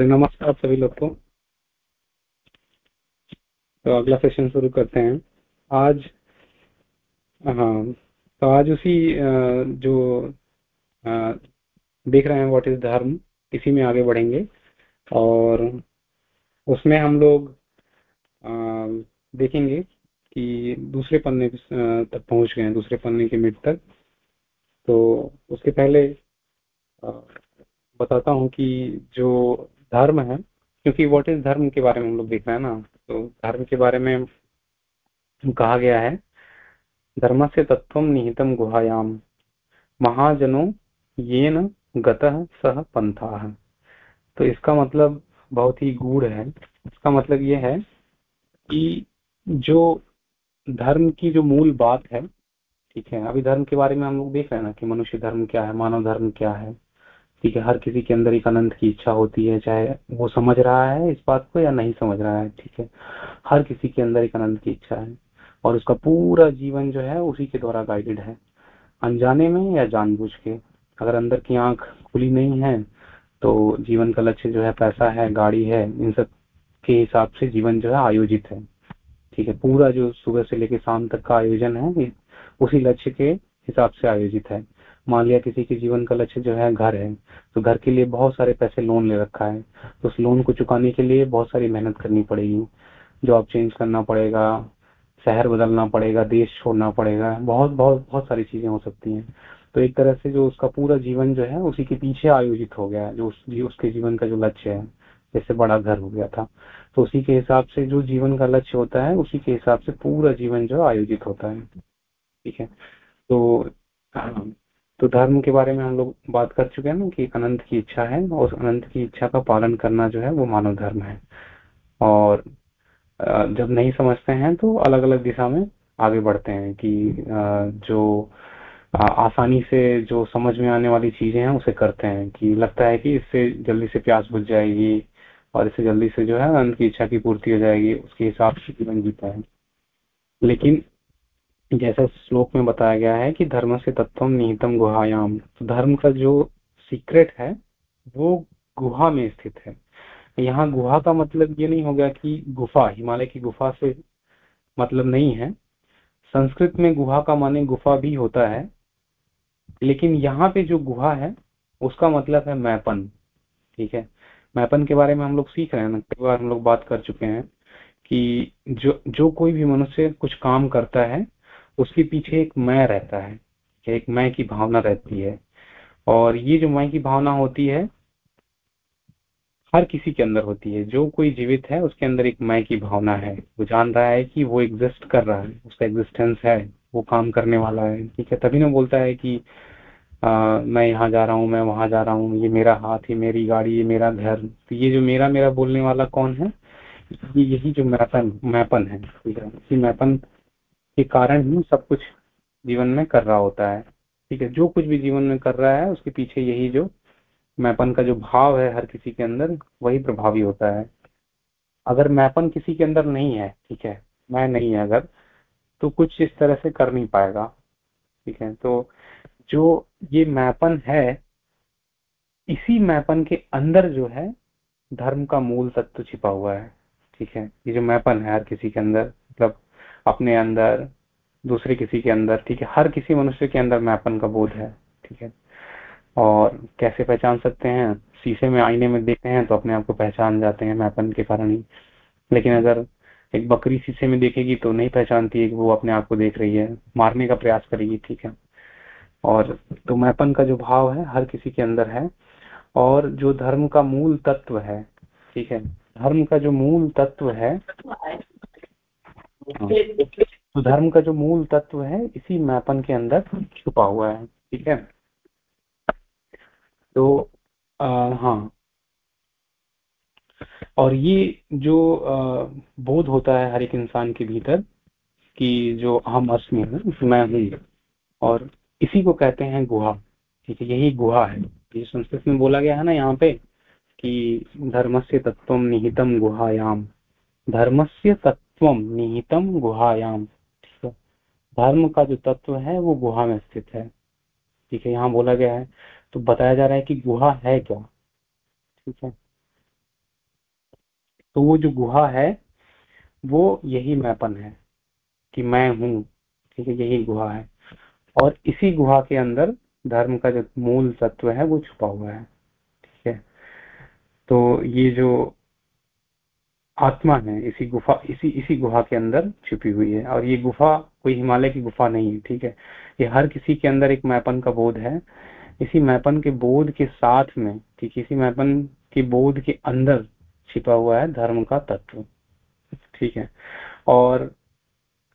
नमस्कार सभी लोग को। तो अगला सेशन शुरू करते हैं। आज हाँ तो आज उसी जो देख रहे हैं व्हाट इज़ धर्म, इसी में आगे बढ़ेंगे। और उसमें हम लोग देखेंगे कि दूसरे पन्ने तक पहुँच गए हैं, दूसरे पन्ने के मिड तक। तो उसके पहले बताता हूँ कि जो धर्म है, क्योंकि व्हाट इज़ धर्म के बारे में हम लोग देख रहे हैं ना तो धर्म के बारे में कहा गया है, धर्म से तत्व निहितम गुहायाम महाजनो ये न सह पंथा। तो इसका मतलब बहुत ही गूढ़ है, इसका मतलब ये है कि जो धर्म की जो मूल बात है, ठीक है, अभी धर्म के बारे में हम लोग देख रहे हैं ना कि मनुष्य धर्म क्या है, मानव धर्म क्या है ठीक है हर किसी के अंदर एक अनंत की इच्छा होती है, चाहे वो समझ रहा है इस बात को या नहीं समझ रहा है, ठीक है? हर किसी के अंदर एक अनंत की इच्छा है और उसका पूरा जीवन जो है उसी के द्वारा गाइडेड है। अनजाने में या जानबूझ के? अगर अंदर की आँख खुली नहीं है तो जीवन का लक्ष्य जो है पैसा है, गाड़ी है, इन सब के हिसाब से जीवन जो है आयोजित है, ठीक है? पूरा जो सुबह से लेकर शाम तक का आयोजन है उसी लक्ष्य के हिसाब से आयोजित है। मान लिया किसी के जीवन का लक्ष्य जो है घर है तो घर के लिए बहुत सारे पैसे लोन ले रखा है तो उस लोन को चुकाने के लिए बहुत सारी मेहनत करनी पड़ेगी। जॉब चेंज करना पड़ेगा शहर बदलना पड़ेगा देश छोड़ना पड़ेगा बहुत बहुत बहुत सारी चीज़ें हो सकती हैं। तो एक तरह से जो उसका पूरा जीवन जो है उसी के पीछे आयोजित हो गया जो उस, उसके जीवन का जो लक्ष्य है जैसे बड़ा घर हो गया था। तो उसी के हिसाब से जो जीवन का लक्ष्य होता है उसी के हिसाब से पूरा जीवन जो आयोजित होता है। ठीक है? तो तो धर्म के बारे में हम लोग बात कर चुके हैं ना कि अनंत की इच्छा है और उस अनंत की इच्छा का पालन करना जो है वो मानव धर्म है। और जब नहीं समझते हैं तो अलग अलग दिशा में आगे बढ़ते हैं कि जो आसानी से जो समझ में आने वाली चीज़ें हैं उसे करते हैं कि लगता है कि इससे जल्दी से प्यास बुझ जाएगी और इससे जल्दी से जो है अनंत की इच्छा की पूर्ति हो जाएगी, उसके हिसाब से जीवन जीता है। लेकिन जैसा श्लोक में बताया गया है कि धर्म से तत्व निहितम गुहायाम। तो धर्म का जो सीक्रेट है, वो गुहा में स्थित है। यहाँ गुहा का मतलब ये नहीं होगा कि गुफा, हिमालय की गुफा से मतलब नहीं है। संस्कृत में गुहा का माने गुफा भी होता है, लेकिन यहाँ पे जो गुहा है, उसका मतलब है मैपन, ठीक है? मैपन के बारे में हम लोग सीख रहे हैं ना, कई बार हम लोग बात कर चुके हैं कि जो जो कोई भी मनुष्य कुछ काम करता है उसके पीछे एक मैं रहता है एक मैं की भावना रहती है। और ये जो मैं की भावना होती है हर किसी के अंदर होती है। जो कोई जीवित है उसके अंदर एक मैं की भावना है। वो जान रहा है कि वो एग्जिस्ट कर रहा है उसका एग्जिस्टेंस है वो काम करने वाला है। ठीक है तभी ना बोलता है कि आ, मैं यहाँ जा रहा हूँ मैं वहाँ जा रहा हूँ ये मेरा हाथ ये मेरी गाड़ी ये मेरा घर। तो ये जो मेरा मेरा बोलने वाला कौन है? यही जो मैपन मैपन है। ठीक है इसी मैपन के कारण ही सब कुछ जीवन में कर रहा होता है। ठीक है, जो कुछ भी जीवन में कर रहा है, उसके पीछे यही जो मैपन का जो भाव है हर किसी के अंदर, वही प्रभावी होता है। अगर मैपन किसी के अंदर नहीं है, ठीक है, मैं नहीं है अगर तो कुछ इस तरह से कर नहीं पाएगा। ठीक है तो जो ये मैपन है, इसी मैपन के अंदर जो है, धर्म का मूल तत्व छिपा हुआ है। ठीक है, ये जो मैपन है हर किसी के अंदर मतलब अपने अंदर, दूसरे किसी के अंदर, ठीक है? हर किसी मनुष्य के अंदर मैपन का बोध है, ठीक है? और कैसे पहचान सकते हैं? शीशे में, आईने में देखते हैं तो अपने आप को पहचान जाते हैं मैपन के कारण ही। लेकिन अगर एक बकरी शीशे में देखेगी तो नहीं पहचानती है कि वो अपने आप को देख रही है। मारने का प्रयास करेगी, ठीक है? और तो मैपन का जो भाव है, हर किसी के अंदर है। और जो धर्म का मूल तत्व है, ठीक है? धर्म का जो मूल तत्व है। तो धर्म का जो मूल तत्व है इसी मैपन के अंदर छुपा हुआ है ठीक है? तो आ, हाँ। और ये जो आ, बोध होता है हर एक इंसान के भीतर कि जो अहम अस्मि है मैं हूँ। और इसी को कहते हैं गुहा ठीक है? यही गुहा है। ये संस्कृत में बोला गया है ना यहाँ पे कि धर्मस्य तत्व निहितम गुहायाम। धर्मस्य तत्व तत्व निहितम गुहायाम धर्म का जो तत्व है, वो गुहा में स्थित है। ठीक है, यहाँ बोला गया है। तो बताया जा रहा है कि गुहा है क्या? ठीक है? तो वो जो गुहा है, वो यही मैपन है कि मैं हूँ। ठीक है, यही गुहा है। और इसी गुहा के अंदर धर्म का जो मूल तत्व है, वो छुपा हुआ है। ठीक है? तो ये जो आत्मा है, इसी गुफा, इसी इसी गुफा के अंदर छिपी हुई है। और ये गुफा कोई हिमालय की गुफा नहीं है, ठीक है? ये हर किसी के अंदर एक मैपन का बोध है। इसी मैपन के बोध के साथ में, ठीक इसी मैपन के बोध के अंदर छिपा हुआ है धर्म का तत्व, ठीक है? और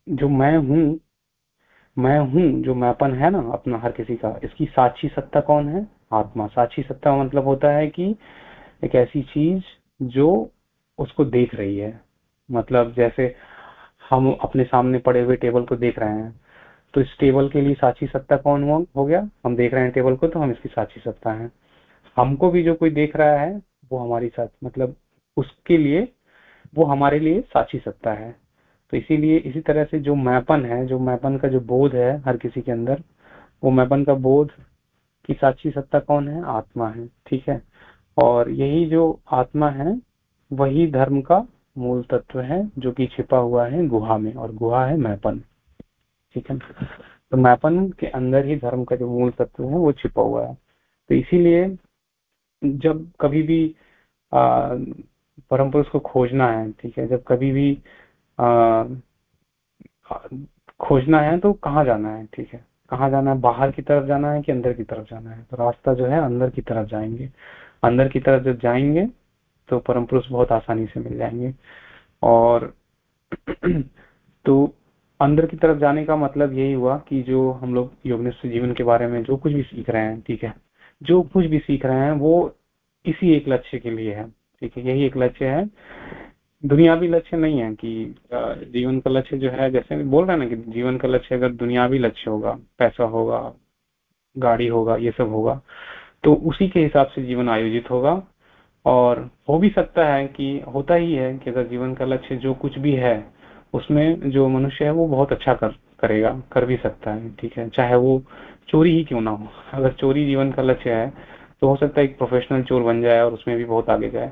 जो मैं हूँ मैं हूँ जो मैपन है ना अपना हर किसी का, इसकी साक्षी सत्ता कौन है? आत्मा। साक्षी सत्ता मतलब होता है कि एक ऐसी चीज़ जो उसको देख रही है। मतलब जैसे हम अपने सामने पड़े हुए टेबल को देख रहे हैं तो इस टेबल के लिए साक्षी सत्ता कौन हो, गया? हम देख रहे हैं टेबल को तो हम इसकी साक्षी सत्ता है। हमको भी जो कोई देख रहा है वो हमारी साथ मतलब उसके लिए वो हमारे लिए साक्षी सत्ता है। तो इसीलिए इसी तरह से जो मैपन है जो मैपन का जो बोध है हर किसी के अंदर वो मैपन का बोध की साक्षी सत्ता कौन है? आत्मा है ठीक है? और यही जो आत्मा है वही धर्म का मूल तत्व है जो कि छिपा हुआ है गुहा में और गुहा है मैपन। ठीक है? तो मैपन के अंदर ही धर्म का जो मूल तत्व है वो छिपा हुआ है। तो इसीलिए जब कभी भी परम पुरुष को खोजना है ठीक है? जब कभी भी आ, खोजना है तो कहाँ जाना है ठीक है? कहाँ जाना है? बाहर की तरफ़ जाना है कि अंदर की तरफ़ जाना है? तो रास्ता जो है अंदर की तरफ़ जाएँगे। अंदर की तरफ़ जब जाएँगे तो परम पुरुष बहुत आसानी से मिल जाएँगे। और तो अंदर की तरफ़ जाने का मतलब यही हुआ कि जो हम लोग योगनिष्ठ जीवन के बारे में जो कुछ भी सीख रहे हैं, ठीक है? जो कुछ भी सीख रहे हैं, वो इसी एक लक्ष्य के लिए है, ठीक है? यही एक लक्ष्य है। दुनियावी लक्ष्य नहीं है कि जीवन का लक्ष्य जो है, जैसे बोल रहे हैं ना कि जीवन का लक्ष्य अगर दुनियावी लक्ष्य होगा, पैसा होगा, गाड़ी होगा, ये सब होगा तो उसी के हिसाब से जीवन आयोजित होगा। और हो भी सकता है कि, होता ही है कि अगर जीवन का लक्ष्य जो कुछ भी है, उसमें जो मनुष्य है वो बहुत अच्छा कर, करेगा, कर भी सकता है, ठीक है? चाहे वो चोरी ही क्यों ना हो। अगर चोरी जीवन का लक्ष्य है तो हो सकता है एक प्रोफेशनल चोर बन जाए और उसमें भी बहुत आगे जाए।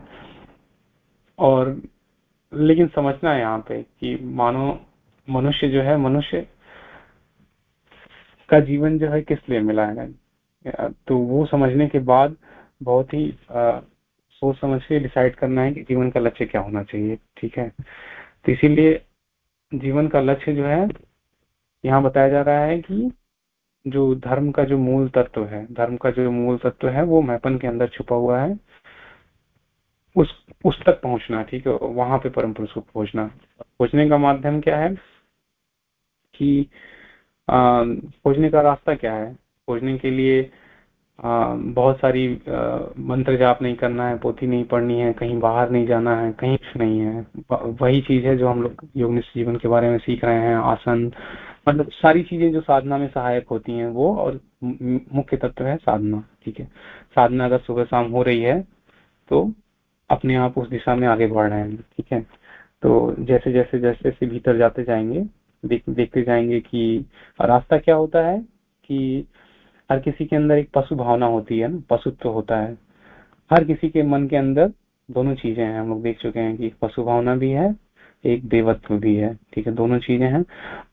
और लेकिन समझना है यहाँ पे कि मानो, मनुष्य जो है, मनुष्य का जीवन जो है किस लिए मिला है? तो वो समझने के बाद बहुत ही सोच समझ के डिसाइड करना है कि जीवन का लक्ष्य क्या होना चाहिए, ठीक है? तो इसीलिए जीवन का लक्ष्य जो है, यहाँ बताया जा रहा है कि जो धर्म का जो मूल तत्व है, धर्म का जो मूल तत्व है, वो मैपन के अंदर छुपा हुआ है। उस उस तक पहुँचना, ठीक है? वहाँ पे परम पुरुष को खोजना खोजने का माध्यम क्या है? कि खोजने का रास्ता क्या है? खोजने के लिए बहुत सारी मंत्र जाप नहीं करना है पोथी नहीं पढ़नी है कहीं बाहर नहीं जाना है कहीं कुछ नहीं है। वही चीज़ है जो हम लोग योग जीवन के बारे में सीख रहे हैं आसन। मतलब सारी चीज़ें जो साधना में सहायक होती हैं वो और मुख्य तत्व है साधना ठीक है। साधना अगर सुबह शाम हो रही है तो अपने आप उस दिशा में आगे बढ़ रहे हैं ठीक है। तो जैसे जैसे जैसे जैसे भीतर जाते जाएँगे देख, देखते जाएँगे कि रास्ता क्या होता है कि हर किसी के अंदर एक पशु भावना होती है ना, पशुत्व होता है। हर किसी के मन के अंदर दोनों चीज़ें हैं। हम लोग देख चुके हैं कि पशु भावना भी है, एक देवत्व भी है। ठीक है, दोनों चीज़ें हैं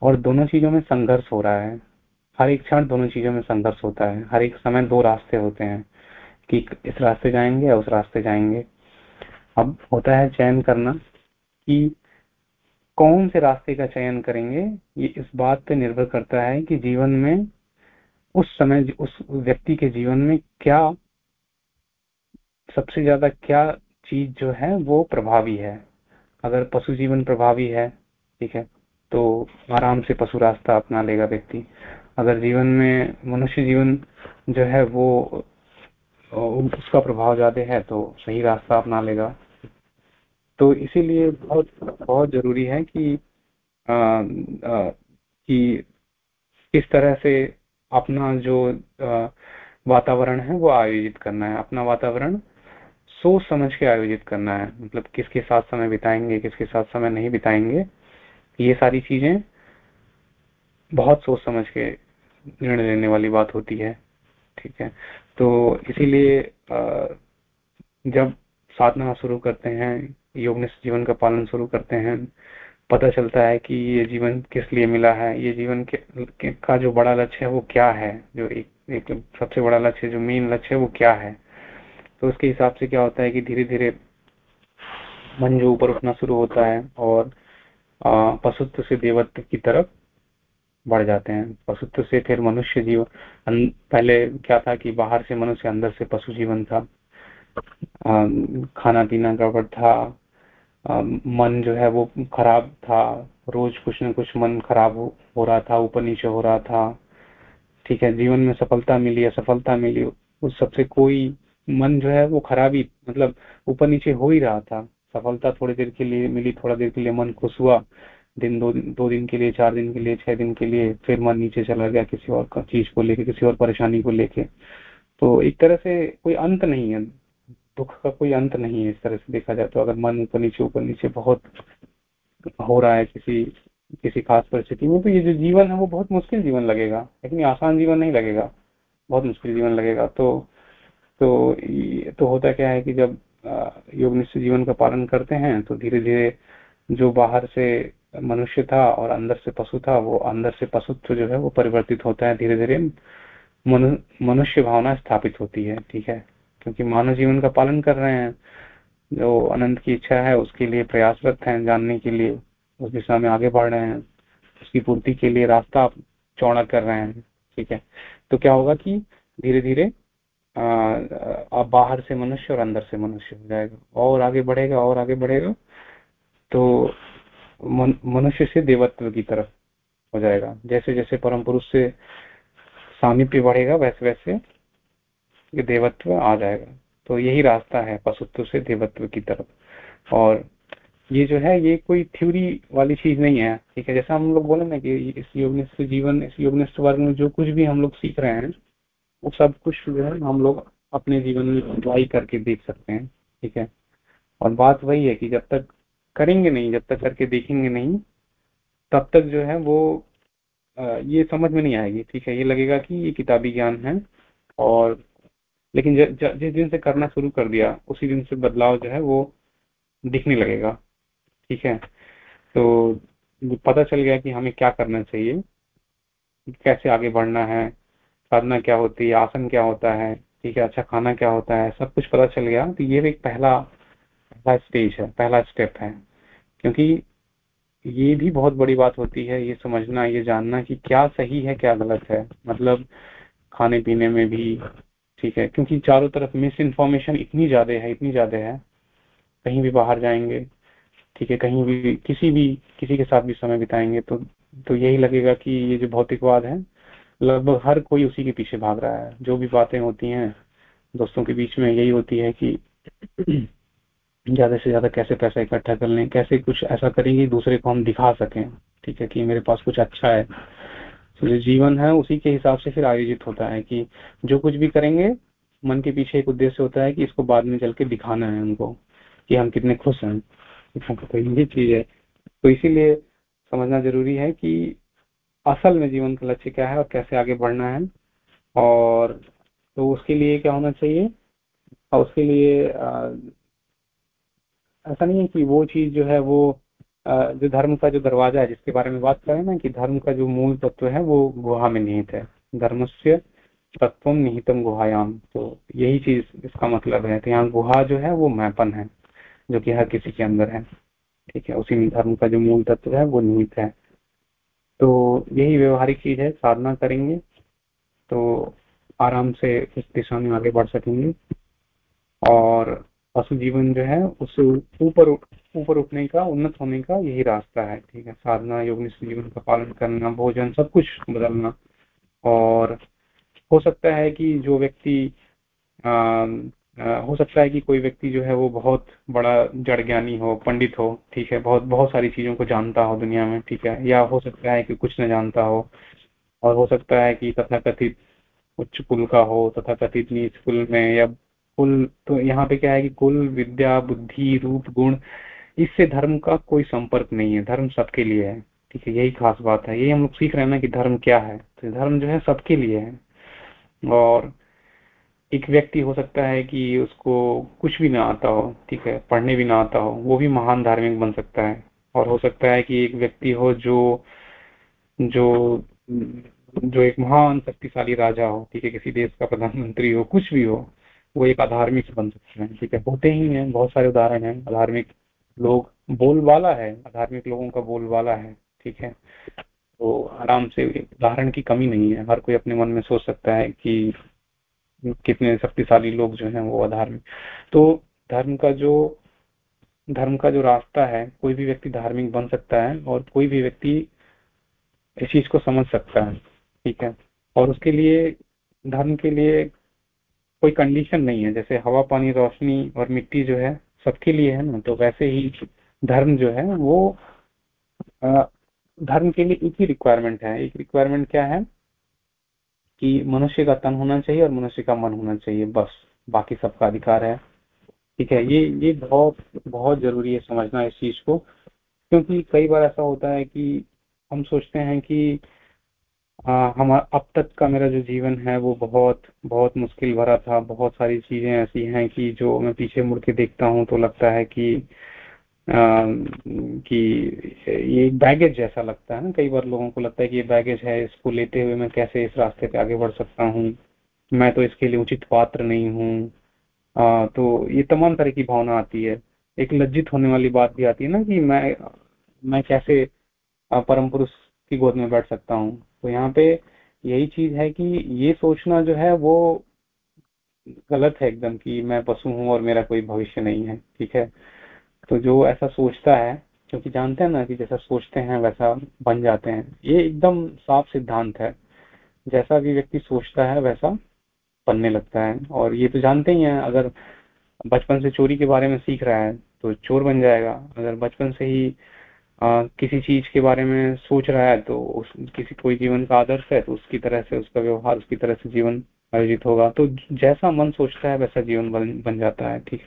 और दोनों चीज़ों में संघर्ष हो रहा है। हर एक क्षण दोनों चीज़ों में संघर्ष होता है। हर एक समय दो रास्ते होते हैं कि इस रास्ते जाएँगे या उस रास्ते जाएँगे। अब होता है चयन करना कि कौन से रास्ते का चयन करेंगे, ये इस बात पे निर्भर करता है कि जीवन में उस समय उस व्यक्ति के जीवन में क्या सबसे ज़्यादा क्या चीज़ जो है वो प्रभावी है? अगर पशु जीवन प्रभावी है ठीक है तो आराम से पशु रास्ता अपना लेगा व्यक्ति। अगर जीवन में मनुष्य जीवन जो है वो उसका प्रभाव ज़्यादा है तो सही रास्ता अपना लेगा। तो इसीलिए बहुत बहुत ज़रूरी है कि आ, आ, कि किस तरह से अपना जो वातावरण है वो आयोजित करना है। अपना वातावरण सोच समझ के आयोजित करना है। मतलब किसके साथ समय बिताएँगे, किसके साथ समय नहीं बिताएँगे, ये सारी चीज़ें बहुत सोच समझ के निर्णय लेने वाली बात होती है। ठीक है? तो इसीलिए जब साधना शुरू करते हैं, योगनिष्ठ जीवन का पालन शुरू करते हैं पता चलता है कि ये जीवन किस लिए मिला है ये जीवन के, के का जो बड़ा लक्ष्य है वो क्या है जो एक, एक सबसे बड़ा लक्ष्य जो मेन लक्ष्य है वो क्या है। तो उसके हिसाब से क्या होता है कि धीरे धीरे मन जो ऊपर उठना शुरू होता है और पशुत्व से देवत्व की तरफ़ बढ़ जाते हैं। पशुत्व से फिर मनुष्य जीवन पहले क्या था कि बाहर से मनुष्य अंदर से पशु जीवन था। आ, खाना पीना गड़बड़ था मन जो है वो खराब था। रोज कुछ न कुछ मन खराब हो, हो रहा था ऊपर नीचे हो रहा था। ठीक है जीवन में सफलता मिली असफलता मिली उस सबसे कोई मन जो है वो खराबी मतलब ऊपर नीचे हो ही रहा था। सफलता थोड़ी देर के लिए मिली थोड़ा देर के लिए मन खुश हुआ। दिन दो दो दिन के लिए चार दिन के लिए छह दिन के लिए फिर मन नीचे चला गया किसी और चीज़ को लेके किसी और परेशानी को लेके। तो एक तरह से कोई अंत नहीं है। दुख का कोई अंत नहीं है इस तरह से देखा जाए तो। अगर मन ऊपर नीचे ऊपर नीचे बहुत हो रहा है किसी किसी खास परिस्थिति में तो ये जो जीवन है वो बहुत मुश्किल जीवन लगेगा। लेकिन आसान जीवन नहीं लगेगा, बहुत मुश्किल जीवन लगेगा। तो तो तो होता क्या है कि जब योग निश्चित जीवन का पालन करते हैं तो धीरे धीरे जो बाहर से मनुष्य था और अंदर से पशु था, वो अंदर से पशुत्व जो है वो परिवर्तित होता है। धीरे धीरे मनुष्य भावना स्थापित होती है, ठीक है? क्योंकि मानव जीवन का पालन कर रहे हैं। जो अनंत की इच्छा है, उसके लिए प्रयासरत हैं जानने के लिए। उस दिशा में आगे बढ़ रहे हैं। उसकी पूर्ति के लिए रास्ता चौड़ा कर रहे हैं। ठीक है? तो क्या होगा कि धीरे धीरे अब बाहर से मनुष्य और अंदर से मनुष्य हो जाएगा। और आगे बढ़ेगा, और आगे बढ़ेगा। तो मनुष्य से देवत्व की तरफ़ हो जाएगा। जैसे जैसे परम पुरुष से सामीप्य बढ़ेगा वैसे वैसे ये देवत्व आ जाएगा। तो यही रास्ता है पशुत्व से देवत्व की तरफ़। और ये जो है, ये कोई थ्योरी वाली चीज़ नहीं है, ठीक है? जैसा हम लोग बोले ना कि इस योगनिष्ठ जीवन, इस योगनिष्ठ वर्ग में जो कुछ भी हम लोग सीख रहे हैं, वो सब कुछ जो है हम लोग अपने जीवन में अप्लाई करके देख सकते हैं, ठीक है? और बात वही है कि जब तक करेंगे नहीं, जब तक करके देखेंगे नहीं, तब तक जो है वो ये समझ में नहीं आएगी, ठीक है? ये लगेगा कि ये किताबी ज्ञान है और लेकिन जिस दिन से करना शुरू कर दिया, उसी दिन से बदलाव जो है वो दिखने लगेगा। ठीक है? तो पता चल गया कि हमें क्या करना चाहिए, कैसे आगे बढ़ना है, साधना क्या होती है, आसन क्या होता है, ठीक है? अच्छा खाना क्या होता है, सब कुछ पता चल गया तो ये एक पहला पहला स्टेज है, पहला स्टेप है। क्योंकि ये भी बहुत बड़ी बात होती है, ये समझना, ये जानना कि क्या सही है, क्या गलत है। मतलब खाने पीने में भी ठीक है? क्योंकि चारों तरफ़ मिस इन्फॉर्मेशन इतनी ज़्यादा है, इतनी ज़्यादा है। कहीं भी बाहर जाएँगे, ठीक है? कहीं भी, किसी भी, किसी के साथ भी समय बिताएँगे तो तो यही लगेगा कि ये जो भौतिकवाद है, लगभग हर कोई उसी के पीछे भाग रहा है। जो भी बातें होती हैं, दोस्तों के बीच में यही होती है कि ज़्यादा से ज़्यादा कैसे पैसा इकट्ठा कर लें, कैसे कुछ ऐसा करेंगे दूसरे को हम दिखा सकें, ठीक है? कि मेरे पास कुछ अच्छा है जो जीवन है उसी के हिसाब से फिर आयोजित होता है कि जो कुछ भी करेंगे मन के पीछे एक उद्देश्य होता है कि इसको बाद में चल के दिखाना है उनको कि हम कितने खुश हैं। तो ये चीज़ है। तो इसीलिए समझना ज़रूरी है कि असल में जीवन का लक्ष्य क्या है और कैसे आगे बढ़ना है। और तो उसके लिए क्या होना चाहिए? और उसके लिए आ, ऐसा नहीं है कि वो चीज़ जो है वो जो धर्म का जो दरवाज़ा है, जिसके बारे में बात करें ना, कि धर्म का जो मूल तत्व है, वो गुहा में निहित है। धर्म से तत्व निहितम गुहायाम तो यही चीज़ इसका मतलब है। तो यहाँ गुहा जो है, वो मैपन है, जो कि हर किसी के अंदर है। ठीक है, उसी धर्म का जो मूल तत्व है, वो निहित है। तो यही व्यवहारिक चीज़ है, साधना करेंगे तो आराम से इस दिशा में आगे बढ़ सकेंगे। और पशु जीवन जो है उससे ऊपर ऊपर उठने का, उन्नत होने का यही रास्ता है, ठीक है? साधना, योग जीवन का पालन करना, भोजन, सब कुछ बदलना। और हो सकता है कि जो व्यक्ति हो सकता है कि कोई व्यक्ति जो है वो बहुत बड़ा जड़ ज्ञानी हो, पंडित हो, ठीक है? बहुत बहुत सारी चीज़ों को जानता हो दुनिया में, ठीक है? या हो सकता है कि कुछ न जानता हो, और हो सकता है कि तथा कथित उच्च कुल का हो तथा कथित नीच कुल में, या कुल तो यहाँ पे क्या है कि कुल विद्या, बुद्धि, रूप, गुण, इससे धर्म का कोई संपर्क नहीं है। धर्म सबके लिए है, ठीक है? यही खास बात है। यही हम लोग सीख रहे हैं ना कि धर्म क्या है। तो धर्म जो है सबके लिए है। और एक व्यक्ति हो सकता है कि उसको कुछ भी ना आता हो, ठीक है? पढ़ने भी ना आता हो, वो भी महान धार्मिक बन सकता है। और हो सकता है कि एक व्यक्ति हो जो जो जो एक महान शक्तिशाली राजा हो, ठीक है? किसी देश का प्रधानमंत्री हो, कुछ भी हो। वो एक अधार्मिक बन सकते हैं, ठीक है? होते ही हैं, बहुत सारे उदाहरण हैं। अधार्मिक लोग बोलबाला है, अधार्मिक लोगों का बोलबाला है, ठीक है? तो आराम से उदाहरण की कमी नहीं है। हर कोई अपने मन में सोच सकता है कि कितने शक्तिशाली लोग जो हैं वो अधार्मिक। तो धर्म का जो, धर्म का जो रास्ता है, कोई भी व्यक्ति धार्मिक बन सकता है और कोई भी व्यक्ति इस चीज़ को समझ सकता है, ठीक है? और उसके लिए, धर्म के लिए कोई कंडीशन नहीं है। जैसे हवा, पानी, रोशनी और मिट्टी जो है, सबके लिए है ना। तो वैसे ही धर्म जो है, वो धर्म के लिए एक ही रिक्वायरमेंट है। एक रिक्वायरमेंट क्या है? कि मनुष्य का तन होना चाहिए और मनुष्य का मन होना चाहिए। बस, बाकी सबका अधिकार है। ठीक है, ये ये बहुत बहुत ज़रूरी है समझना इस चीज़ को। क्योंकि कई बार ऐसा होता है कि हम सोचते हैं कि हम अब तक का मेरा जो जीवन है वो बहुत बहुत मुश्किल भरा था। बहुत सारी चीज़ें ऐसी हैं कि जो मैं पीछे मुड़ के देखता हूँ तो लगता है कि आ, कि ये बैगेज जैसा लगता है ना। कई बार लोगों को लगता है कि ये बैगेज है इसको लेते हुए मैं कैसे इस रास्ते पे आगे बढ़ सकता हूँ? मैं तो इसके लिए उचित पात्र नहीं हूँ। तो ये तमाम तरह की भावना आती है। एक लज्जित होने वाली बात भी आती है ना कि मैं मैं कैसे परम पुरुष की गोद में बैठ सकता हूँ। तो यहाँ पे यही चीज़ है कि ये सोचना जो है वो गलत है एकदम कि मैं पशु हूँ और मेरा कोई भविष्य नहीं है, ठीक है? तो जो ऐसा सोचता है, क्योंकि जानते हैं ना कि जैसा सोचते हैं वैसा बन जाते हैं। ये एकदम साफ़ सिद्धांत है। जैसा भी व्यक्ति सोचता है वैसा बनने लगता है। और ये तो जानते ही हैं, अगर बचपन से चोरी के बारे में सीख रहा है तो चोर बन जाएगा। अगर बचपन से ही आ, किसी चीज़ के बारे में सोच रहा है तो उस किसी कोई जीवन का आदर्श है तो उसकी तरह से उसका व्यवहार उसकी तरह से जीवन आयोजित होगा। तो जैसा मन सोचता है वैसा जीवन बन, बन जाता है ठीक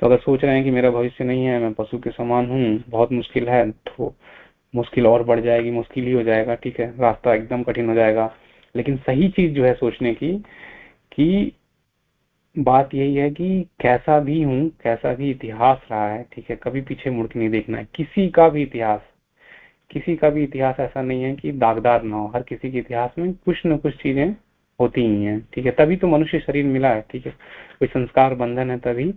तो अगर सोच रहे हैं कि मेरा भविष्य नहीं है मैं पशु के समान हूँ बहुत मुश्किल है तो मुश्किल और बढ़ जाएगी मुश्किल ही हो जाएगा ठीक है। रास्ता एकदम कठिन हो जाएगा। लेकिन सही चीज़ जो है सोचने की कि बात यही है कि कैसा भी हूँ कैसा भी इतिहास रहा है ठीक है कभी पीछे मुड़ के नहीं देखना है। किसी का भी इतिहास किसी का भी इतिहास ऐसा नहीं है कि दागदार ना हो। हर किसी के इतिहास में कुछ न कुछ चीज़ें होती ही हैं ठीक है। तभी तो मनुष्य शरीर मिला है ठीक है। कोई संस्कार बंधन है तभी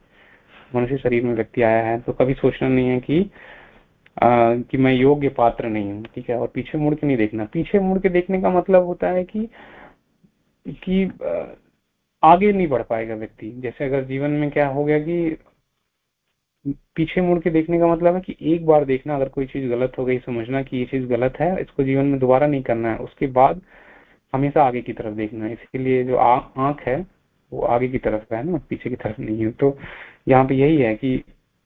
मनुष्य शरीर में व्यक्ति आया है। तो कभी सोचना नहीं है कि आ, कि मैं योग्य पात्र नहीं हूँ ठीक है। और पीछे मुड़ के नहीं देखना। पीछे मुड़ के देखने का मतलब होता है कि कि आगे नहीं बढ़ पाएगा व्यक्ति। जैसे अगर जीवन में क्या हो गया कि पीछे मुड़ के देखने का मतलब है कि एक बार देखना, अगर कोई चीज़ गलत हो गई, समझना कि ये चीज़ गलत है, इसको जीवन में दोबारा नहीं करना है, उसके बाद हमेशा आगे की तरफ़ देखना है। इसके लिए जो आँख है, वो आगे की तरफ़ है ना, पीछे की तरफ़ नहीं है। तो यहाँ पे यही है कि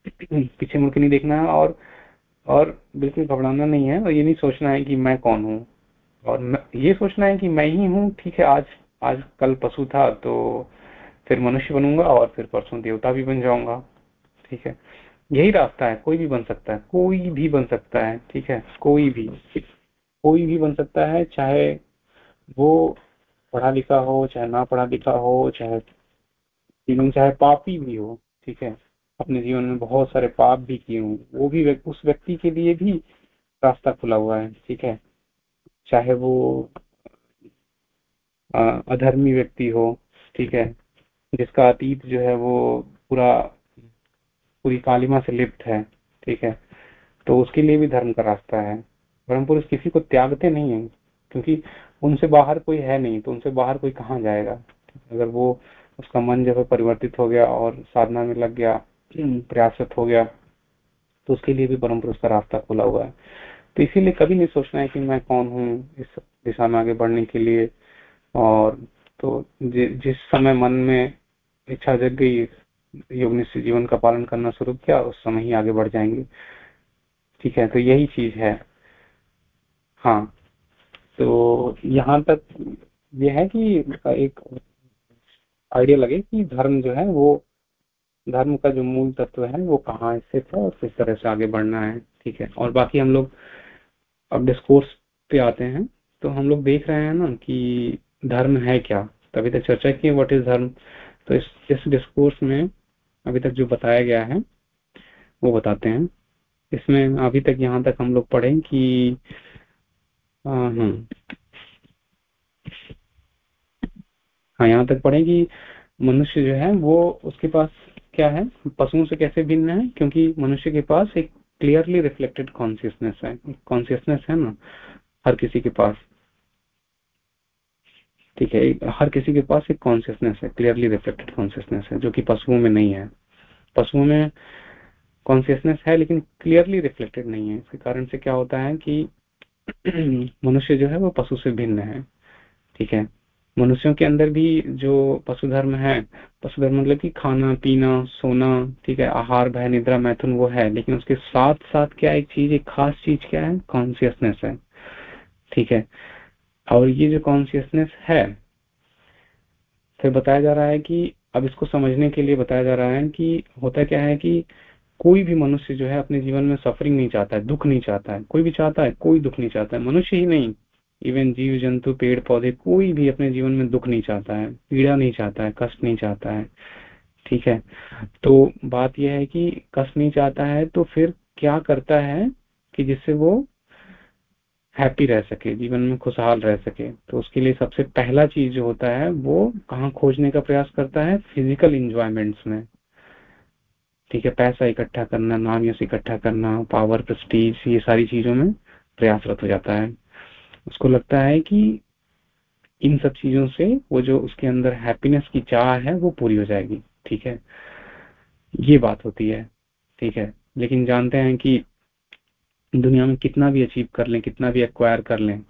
पीछे मुड़ के नहीं देखना है और और बिल्कुल घबराना नहीं है। और ये नहीं सोचना है कि मैं कौन हूँ। और ये सोचना है कि मैं ही हूँ, ठीक है, आज आज कल पशु था तो फिर मनुष्य बनूँगा और फिर परसों देवता भी बन जाऊँगा। ठीक है? यही रास्ता है, कोई भी बन सकता है, कोई भी बन सकता है, ठीक है? कोई भी कोई भी बन सकता है, चाहे वो पढ़ा लिखा हो, चाहे ना पढ़ा लिखा हो, चाहे चाहे पापी भी हो, ठीक है? अपने जीवन में बहुत सारे पाप भी किए हूँ, वो भी उस व्यक्ति के लिए भी रास्ता खुला हुआ है, ठीक है? चाहे वो अधर्मी व्यक्ति हो, ठीक है, जिसका अतीत जो है वो पूरा, पूरी कालिमा से लिप्त है, ठीक है तो उसके लिए भी धर्म का रास्ता है। परम पुरुष किसी को त्यागते नहीं है, क्योंकि उनसे बाहर कोई है नहीं तो उनसे बाहर कोई कहाँ जाएगा? अगर वो उसका मन जब परिवर्तित हो गया और साधना में लग गया, प्रयासरत हो गया तो उसके लिए भी परम पुरुष का रास्ता खुला हुआ है। तो इसीलिए कभी नहीं सोचना है कि मैं कौन हूँ इस दिशा में आगे बढ़ने के लिए। और तो जि, जिस समय मन में इच्छा जग गई योग जीवन का पालन करना शुरू किया उस समय ही आगे बढ़ जाएँगे। ठीक है तो यही चीज़ है। हाँ तो यहाँ तक ये है कि एक आइडिया लगे कि धर्म जो है वो धर्म का जो मूल तत्व है वो कहाँ स्थित है और किस तरह से आगे बढ़ना है। ठीक है और बाकी हम लोग अब डिस्कोर्स पे आते हैं। तो हम लोग देख रहे हैं ना कि धर्म है क्या? तो अभी तक चर्चा की व्हाट इज़ धर्म। तो इस इस डिस्कोर्स में अभी तक जो बताया गया है, वो बताते हैं। इसमें अभी तक यहाँ तक हम लोग पढ़े कि हम्म। हाँ यहाँ तक पढ़े कि मनुष्य जो है, वो उसके पास क्या है? पशुओं से कैसे भिन्न है? क्योंकि मनुष्य के पास एक क्लियरली रिफ्लेक्टेड कॉन्सियसनेस है। कॉन्सियसनेस है ना, हर किसी के पास। ठीक है, हर किसी के पास एक कॉन्सियसनेस है क्लियरली रिफ्लेक्टेड कॉन्सियसनेस है, जो कि पशुओं में नहीं है। पशुओं में कॉन्सियसनेस है, लेकिन क्लियरली रिफ्लेक्टेड नहीं है। इसके कारण से क्या होता है कि मनुष्य जो है, वो पशु से भिन्न है, ठीक है। मनुष्यों के अंदर भी जो पशु धर्म है, पशु धर्म मतलब कि खाना, पीना, सोना, ठीक है, आहार, भय, निद्रा, मैथुन, वो है, लेकिन उसके साथ साथ क्या एक चीज़, एक खास चीज़ क्या है? कॉन्सियसनेस है, ठीक है। और ये जो कॉन्सियसनेस है, फिर बताया जा रहा है कि, अब इसको समझने के लिए बताया जा रहा है कि होता क्या है कि कोई भी मनुष्य जो है अपने जीवन में सफरिंग नहीं चाहता है, दुख नहीं चाहता है। कोई भी चाहता है, कोई दुख नहीं चाहता है। मनुष्य ही नहीं। इवन जीव, जंतु, पेड़, पौधे, कोई भी अपने जीवन में दुख नहीं चाहता है, पीड़ा नहीं चाहता है, कष्ट नहीं चाहता है। ठीक है? तो बात यह है कि कष्ट नहीं चाहता है तो फिर क्या करता है कि जिससे वो हैप्पी रह सके, जीवन में खुशहाल रह सके। तो उसके लिए सबसे पहला चीज़ जो होता है, वो कहाँ खोजने का प्रयास करता है? फ़िज़िकल इंजॉयमेंट्स में। ठीक है, पैसा इकट्ठा करना, नाम यश इकट्ठा करना पावर प्रेस्टीज ये सारी चीज़ों में प्रयासरत हो जाता है। उसको लगता है कि इन सब चीज़ों से वो जो उसके अंदर हैप्पीनेस की चाह है, वो पूरी हो जाएगी। ठीक है? ये बात होती है। ठीक है? लेकिन जानते हैं कि दुनिया में कितना भी अचीव कर लें, कितना भी एक्वायर कर लें,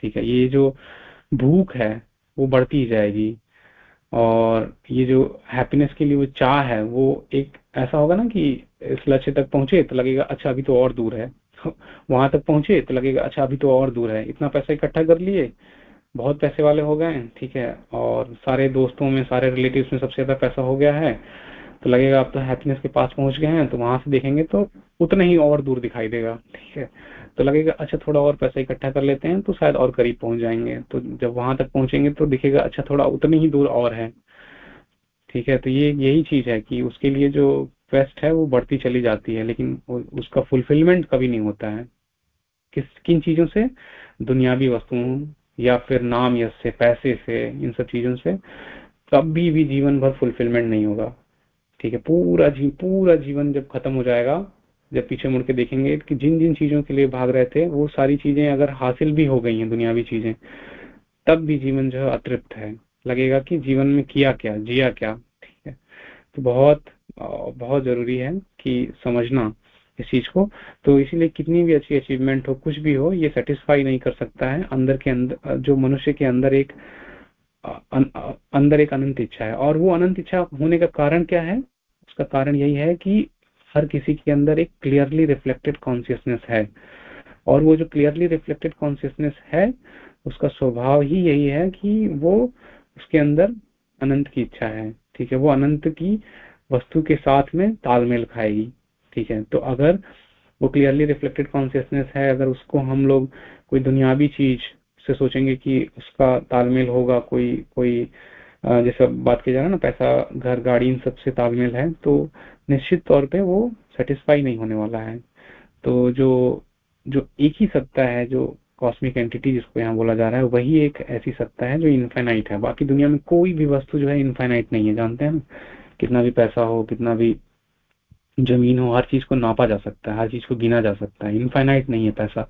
ठीक है, ये जो भूख है, वो बढ़ती जाएगी और ये जो हैप्पीनेस के लिए वो चाह है, वो एक ऐसा होगा ना कि इस लक्ष्य तक पहुँचे तो लगेगा अच्छा अभी तो और दूर है। वहाँ तक पहुँचे तो लगेगा अच्छा अभी तो और दूर है। इतना पैसा इकट्ठा कर लिए, बहुत पैसे वाले हो गए, ठीक है, और सारे दोस्तों में, सारे रिलेटिव में सबसे ज़्यादा पैसा हो गया है तो लगेगा आप तो हैप्पीनेस के पास पहुँच गए हैं तो वहाँ से देखेंगे तो उतना ही और दूर दिखाई देगा, ठीक है? तो लगेगा अच्छा थोड़ा और पैसा इकट्ठा कर लेते हैं तो शायद और करीब पहुँच जाएँगे। तो जब वहाँ तक पहुँचेंगे तो दिखेगा अच्छा थोड़ा उतनी ही दूर और है, ठीक है? तो ये, यही चीज़ है कि उसके लिए जो क्वेस्ट है वो बढ़ती चली जाती है, लेकिन उसका फुलफिलमेंट कभी नहीं होता है। किस, किन चीज़ों से? दुनियावी वस्तुओं या फिर नाम यश से, पैसे से, इन सब चीज़ों से। कभी भी जीवन भर फुलफिलमेंट नहीं होगा। ठीक है, पूरा जी, पूरा जीवन जब खत्म हो जाएगा, जब पीछे मुड़ के देखेंगे कि जिन जिन चीज़ों के लिए भाग रहे थे, वो सारी चीज़ें अगर हासिल भी हो गई हैं, दुनियावी चीज़ें, तब भी जीवन जो है अतृप्त है। लगेगा कि जीवन में किया क्या, जिया क्या, ठीक है। तो बहुत बहुत ज़रूरी है कि समझना इस चीज़ को। तो इसीलिए कितनी भी अच्छी अचीवमेंट हो, कुछ भी हो, ये सेटिस्फाई नहीं कर सकता है। अंदर के अंदर जो मनुष्य के अंदर एक अंदर एक अनंत इच्छा है। और वो अनंत इच्छा होने का कारण क्या है? उसका कारण यही है कि हर किसी के अंदर एक क्लियरली रिफ्लेक्टेड कॉन्सियसनेस है। और वो जो क्लियरली रिफ्लेक्टेड कॉन्सियसनेस है, उसका स्वभाव ही यही है कि वो उसके अंदर अनंत की इच्छा है। ठीक है? वो अनंत की वस्तु के साथ में तालमेल खाएगी। ठीक है? तो अगर वो क्लियरली रिफ्लेक्टेड कॉन्सियसनेस है, अगर उसको हम लोग कोई दुनियावी चीज़ से सोचेंगे कि उसका तालमेल होगा, कोई कोई जैसे बात की जा रहा है ना, पैसा, घर, गाड़ी, इन सबसे तालमेल है तो निश्चित तौर पे वो सेटिस्फाई नहीं होने वाला है। तो जो जो एक ही सत्ता है, जो कॉस्मिक एंटिटी जिसको यहाँ बोला जा रहा है, वही एक ऐसी सत्ता है जो इनफाइनाइट है। बाकी दुनिया में कोई भी वस्तु जो है इनफाइनाइट नहीं है, जानते हैं कितना भी पैसा हो, कितना भी ज़मीन हो, हर चीज़ को नापा जा सकता है, हर चीज़ को गिना जा सकता है। इनफाइनाइट नहीं है पैसा।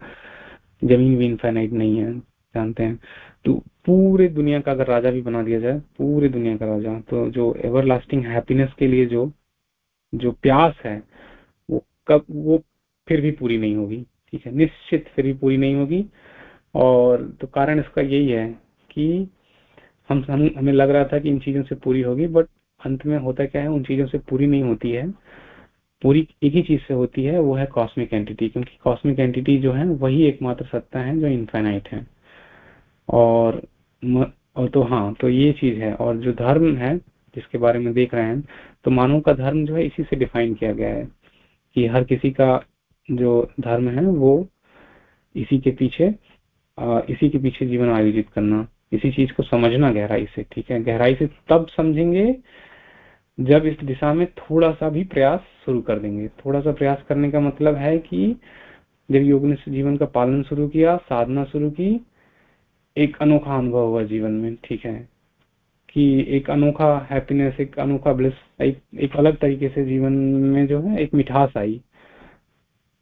ज़मीन भी इनफाइनाइट नहीं है। जानते हैं। तो पूरे दुनिया का अगर राजा भी बना दिया जाए पूरे दुनिया का राजा तो जो एवर लास्टिंग हैप्पीनेस के लिए जो जो प्यास है वो कब वो फिर भी पूरी नहीं होगी ठीक है? निश्चित फिर भी पूरी नहीं होगी। और तो कारण इसका यही है कि हम, हम हमें लग रहा था कि इन चीज़ों से पूरी होगी बट अंत में होता क्या है उन चीज़ों से पूरी नहीं होती है। पूरी एक ही चीज़ से होती है वो है कॉस्मिक एंटिटी क्योंकि कॉस्मिक एंटिटी जो है वही एकमात्र सत्ता है जो इनफाइनाइट है। और और तो हाँ तो ये चीज़ है। और जो धर्म है, जिसके बारे में देख रहे हैं तो मानव का धर्म जो है, इसी से डिफाइन किया गया है कि हर किसी का जो धर्म है, वो इसी के पीछे इसी के पीछे जीवन आयोजित करना, इसी चीज़ को समझना गहराई से, ठीक है? गहराई से तब समझेंगे, जब इस दिशा में थोड़ा सा भी प्रयास शुरू कर देंगे। थोड़ा सा प्रयास करने का मतलब है कि जब योग ने जीवन का पालन शुरू किया, साधना शुरू की एक अनोखा अनुभव हुआ जीवन में ठीक है? कि एक अनोखा हैप्पीनेस एक अनोखा ब्लिस एक, एक अलग तरीके से जीवन में जो है एक मिठास आई।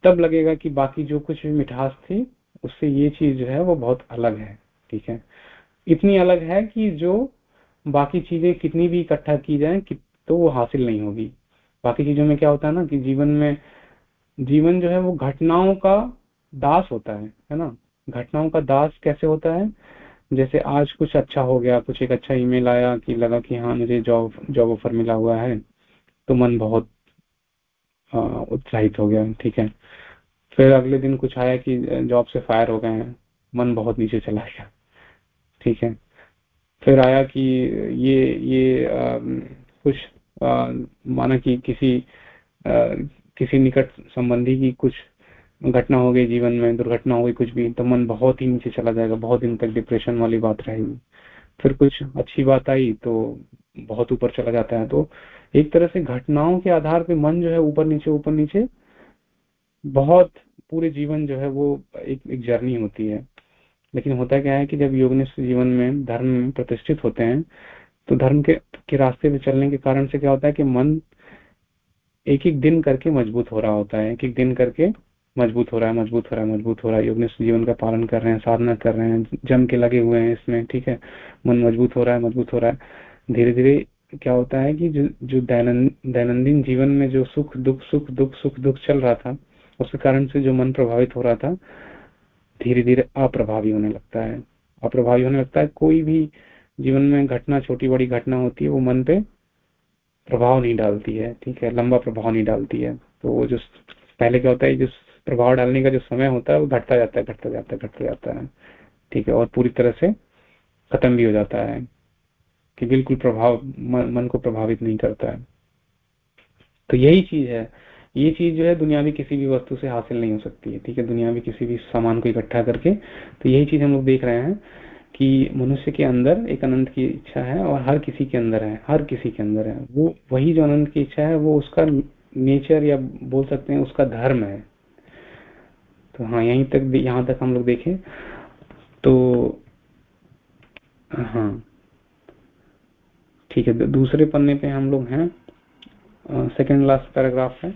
तब लगेगा कि बाकी जो कुछ भी मिठास थी उससे ये चीज़ जो है वो बहुत अलग है ठीक है? इतनी अलग है कि जो बाकी चीज़ें कितनी भी इकट्ठा की जाए तो वो हासिल नहीं होगी। बाकी चीज़ों में क्या होता है ना कि जीवन में जीवन जो है वो घटनाओं का दास होता है है ना? घटनाओं का दास कैसे होता है? जैसे आज कुछ अच्छा हो गया कुछ एक अच्छा ईमेल आया कि लगा कि हाँ मुझे जॉब जॉब ऑफ़र मिला हुआ है तो मन बहुत उत्साहित हो गया ठीक है। फिर अगले दिन कुछ आया कि जॉब से फायर हो गए हैं मन बहुत नीचे चला गया ठीक है। फिर आया कि ये ये आ, कुछ आ, माना कि किसी आ, किसी निकट संबंधी की कुछ घटना हो गई जीवन में दुर्घटना हो गई कुछ भी तो मन बहुत ही नीचे चला जाएगा बहुत दिन तक डिप्रेशन वाली बात रहेगी। फिर कुछ अच्छी बात आई तो बहुत ऊपर चला जाता है। तो एक तरह से घटनाओं के आधार पे मन जो है ऊपर नीचे ऊपर नीचे बहुत पूरे जीवन जो है वो एक, एक जर्नी होती है। लेकिन होता क्या है कि जब योगनिष्ठ जीवन में धर्म में प्रतिष्ठित होते हैं तो धर्म के, के रास्ते पे चलने के कारण से क्या होता है कि मन एक एक दिन करके मज़बूत हो रहा होता है एक एक दिन करके मज़बूत हो रहा है, मज़बूत हो रहा है, मज़बूत हो रहा है। योगनिष्ठ जीवन का पालन कर रहे हैं, साधना कर रहे हैं, जम के लगे हुए हैं इसमें, ठीक है? मन मज़बूत हो रहा है, मज़बूत हो रहा है। धीरे धीरे क्या होता है कि जो जो दैनंदिन जीवन में जो सुख, दुख सुख दुख सुख, दुख चल रहा था उसके कारण से जो मन प्रभावित हो रहा था धीरे धीरे अप्रभावी होने लगता है। अप्रभावी होने लगता है, कोई भी जीवन में घटना, छोटी बड़ी घटना होती है, वो मन पे प्रभाव नहीं डालती है, ठीक है? लंबा प्रभाव नहीं डालती है। तो वो जो पहले क्या होता है, जो प्रभाव डालने का जो समय होता है, वो घटता जाता है, घटता जाता है, घटता जाता है। ठीक है, और पूरी तरह से खत्म भी हो जाता है कि बिल्कुल प्रभाव, मन को प्रभावित नहीं करता है। तो यही चीज़ है। ये चीज़ जो है दुनियावी किसी भी वस्तु से हासिल नहीं हो सकती है, ठीक है? दुनियावी किसी भी सामान को इकट्ठा करके। तो यही चीज़ हम लोग देख रहे हैं कि मनुष्य के अंदर एक अनंत की इच्छा है और हर किसी के अंदर है, हर किसी के अंदर है। वो, वही जो अनंत की इच्छा है, वो उसका नेचर या बोल सकते हैं, उसका धर्म है। तो हाँ यहीं तक यहाँ तक हम लोग देखें। तो हाँ। ठीक है दूसरे पन्ने पे हम लोग हैं। सेकेंड लास्ट पैराग्राफ है।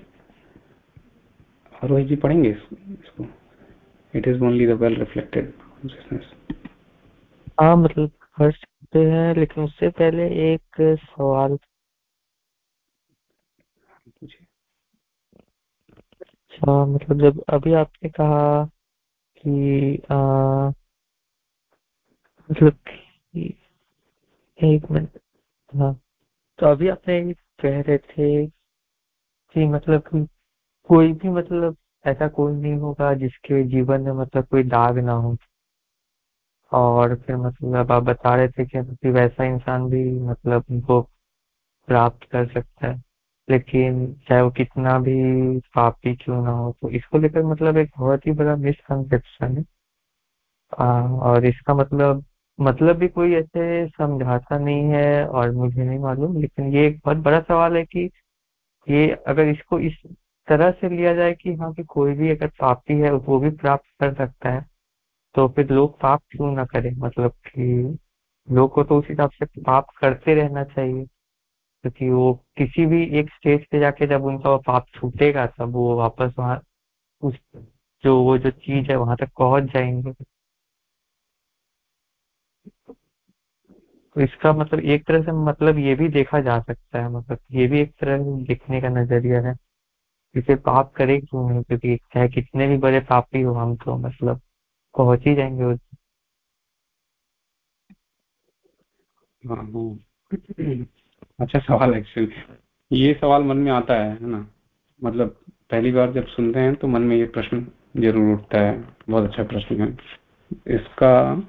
रोहित जी पढ़ेंगे इस, इसको? It is only the well reflected हाँ मतलब फ़र्स्ट है लेकिन उससे पहले एक सवाल अच्छा मतलब जब अभी आपने कहा कि आ, मतलब एक मिनट हाँ तो अभी आपने कह रहे थे कि मतलब कोई भी मतलब ऐसा कोई नहीं होगा जिसके जीवन में मतलब कोई दाग ना हो। और फिर मतलब आप बता रहे थे कि वैसा इंसान भी मतलब उनको प्राप्त कर सकता है। लेकिन चाहे वो कितना भी पापी क्यों ना हो तो इसको लेकर मतलब एक बहुत ही बड़ा मिसकंसेप्शन है। आ, और इसका मतलब मतलब भी कोई ऐसे समझाता नहीं है और मुझे नहीं मालूम लेकिन ये एक बहुत बड़ा सवाल है कि ये अगर इसको इस तरह से लिया जाए कि हाँ कि कोई भी अगर पापी है वो भी प्राप्त कर सकता है तो फिर लोग पाप क्यों ना करें? मतलब कि लोग को तो उस हिसाब से पाप करते रहना चाहिए। क्योंकि वो किसी भी एक स्टेज पे जाके जब उनका पाप छूटेगा, तब वो वापस वहाँ उस जो, वो जो चीज़ है, वहाँ तक पहुँच जाएँगे तो इसका मतलब एक तरह से मतलब ये भी देखा जा सकता है मतलब ये भी एक तरह से देखने का नज़रिया है इसे पाप करे क्यों नहीं क्योंकि चाहे कितने भी बड़े पापी हो, हम तो मतलब पहुँच ही जाएँगे उस हाँ। अच्छा सवाल एक्चुअली ये सवाल मन में आता है ना? मतलब पहली बार जब सुनते हैं तो मन में ये प्रश्न ज़रूर उठता है। बहुत अच्छा प्रश्न है। इसका,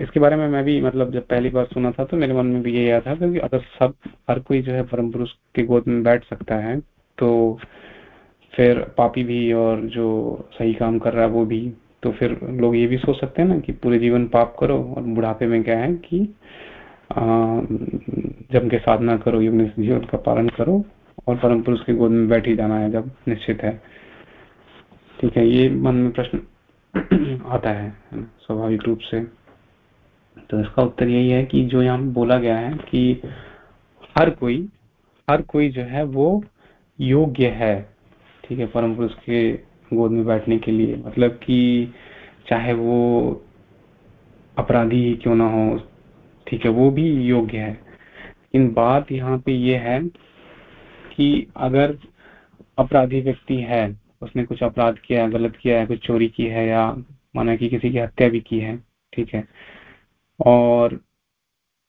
इसके बारे में मैं भी मतलब जब पहली बार सुना था तो मेरे मन में भी यही आया था क्योंकि अगर सब, हर कोई जो है परम पुरुष की गोद में बैठ सकता है तो फिर पापी भी और जो सही काम कर रहा है, वो भी। तो फिर लोग ये भी सोच सकते हैं ना कि पूरे जीवन पाप करो, और बुढ़ापे में क्या है कि जम के साधना करो योग जीवन का पालन करो और परम पुरुष की गोद में बैठ ही जाना है जब निश्चित है। ठीक है, ये मन में प्रश्न आता है स्वाभाविक रूप से। तो इसका उत्तर यही है कि जो यहाँ बोला गया है कि हर कोई हर कोई जो है वो योग्य है, ठीक है, परम पुरुष के गोद में बैठने के लिए। मतलब कि चाहे वो अपराधी क्यों ना हो ठीक है, वो भी योग्य है। लेकिन बात यहाँ पे ये है कि अगर अपराधी व्यक्ति है, उसने कुछ अपराध किया है, गलत किया है, कुछ चोरी की है या माना कि किसी की हत्या भी की है, ठीक है, और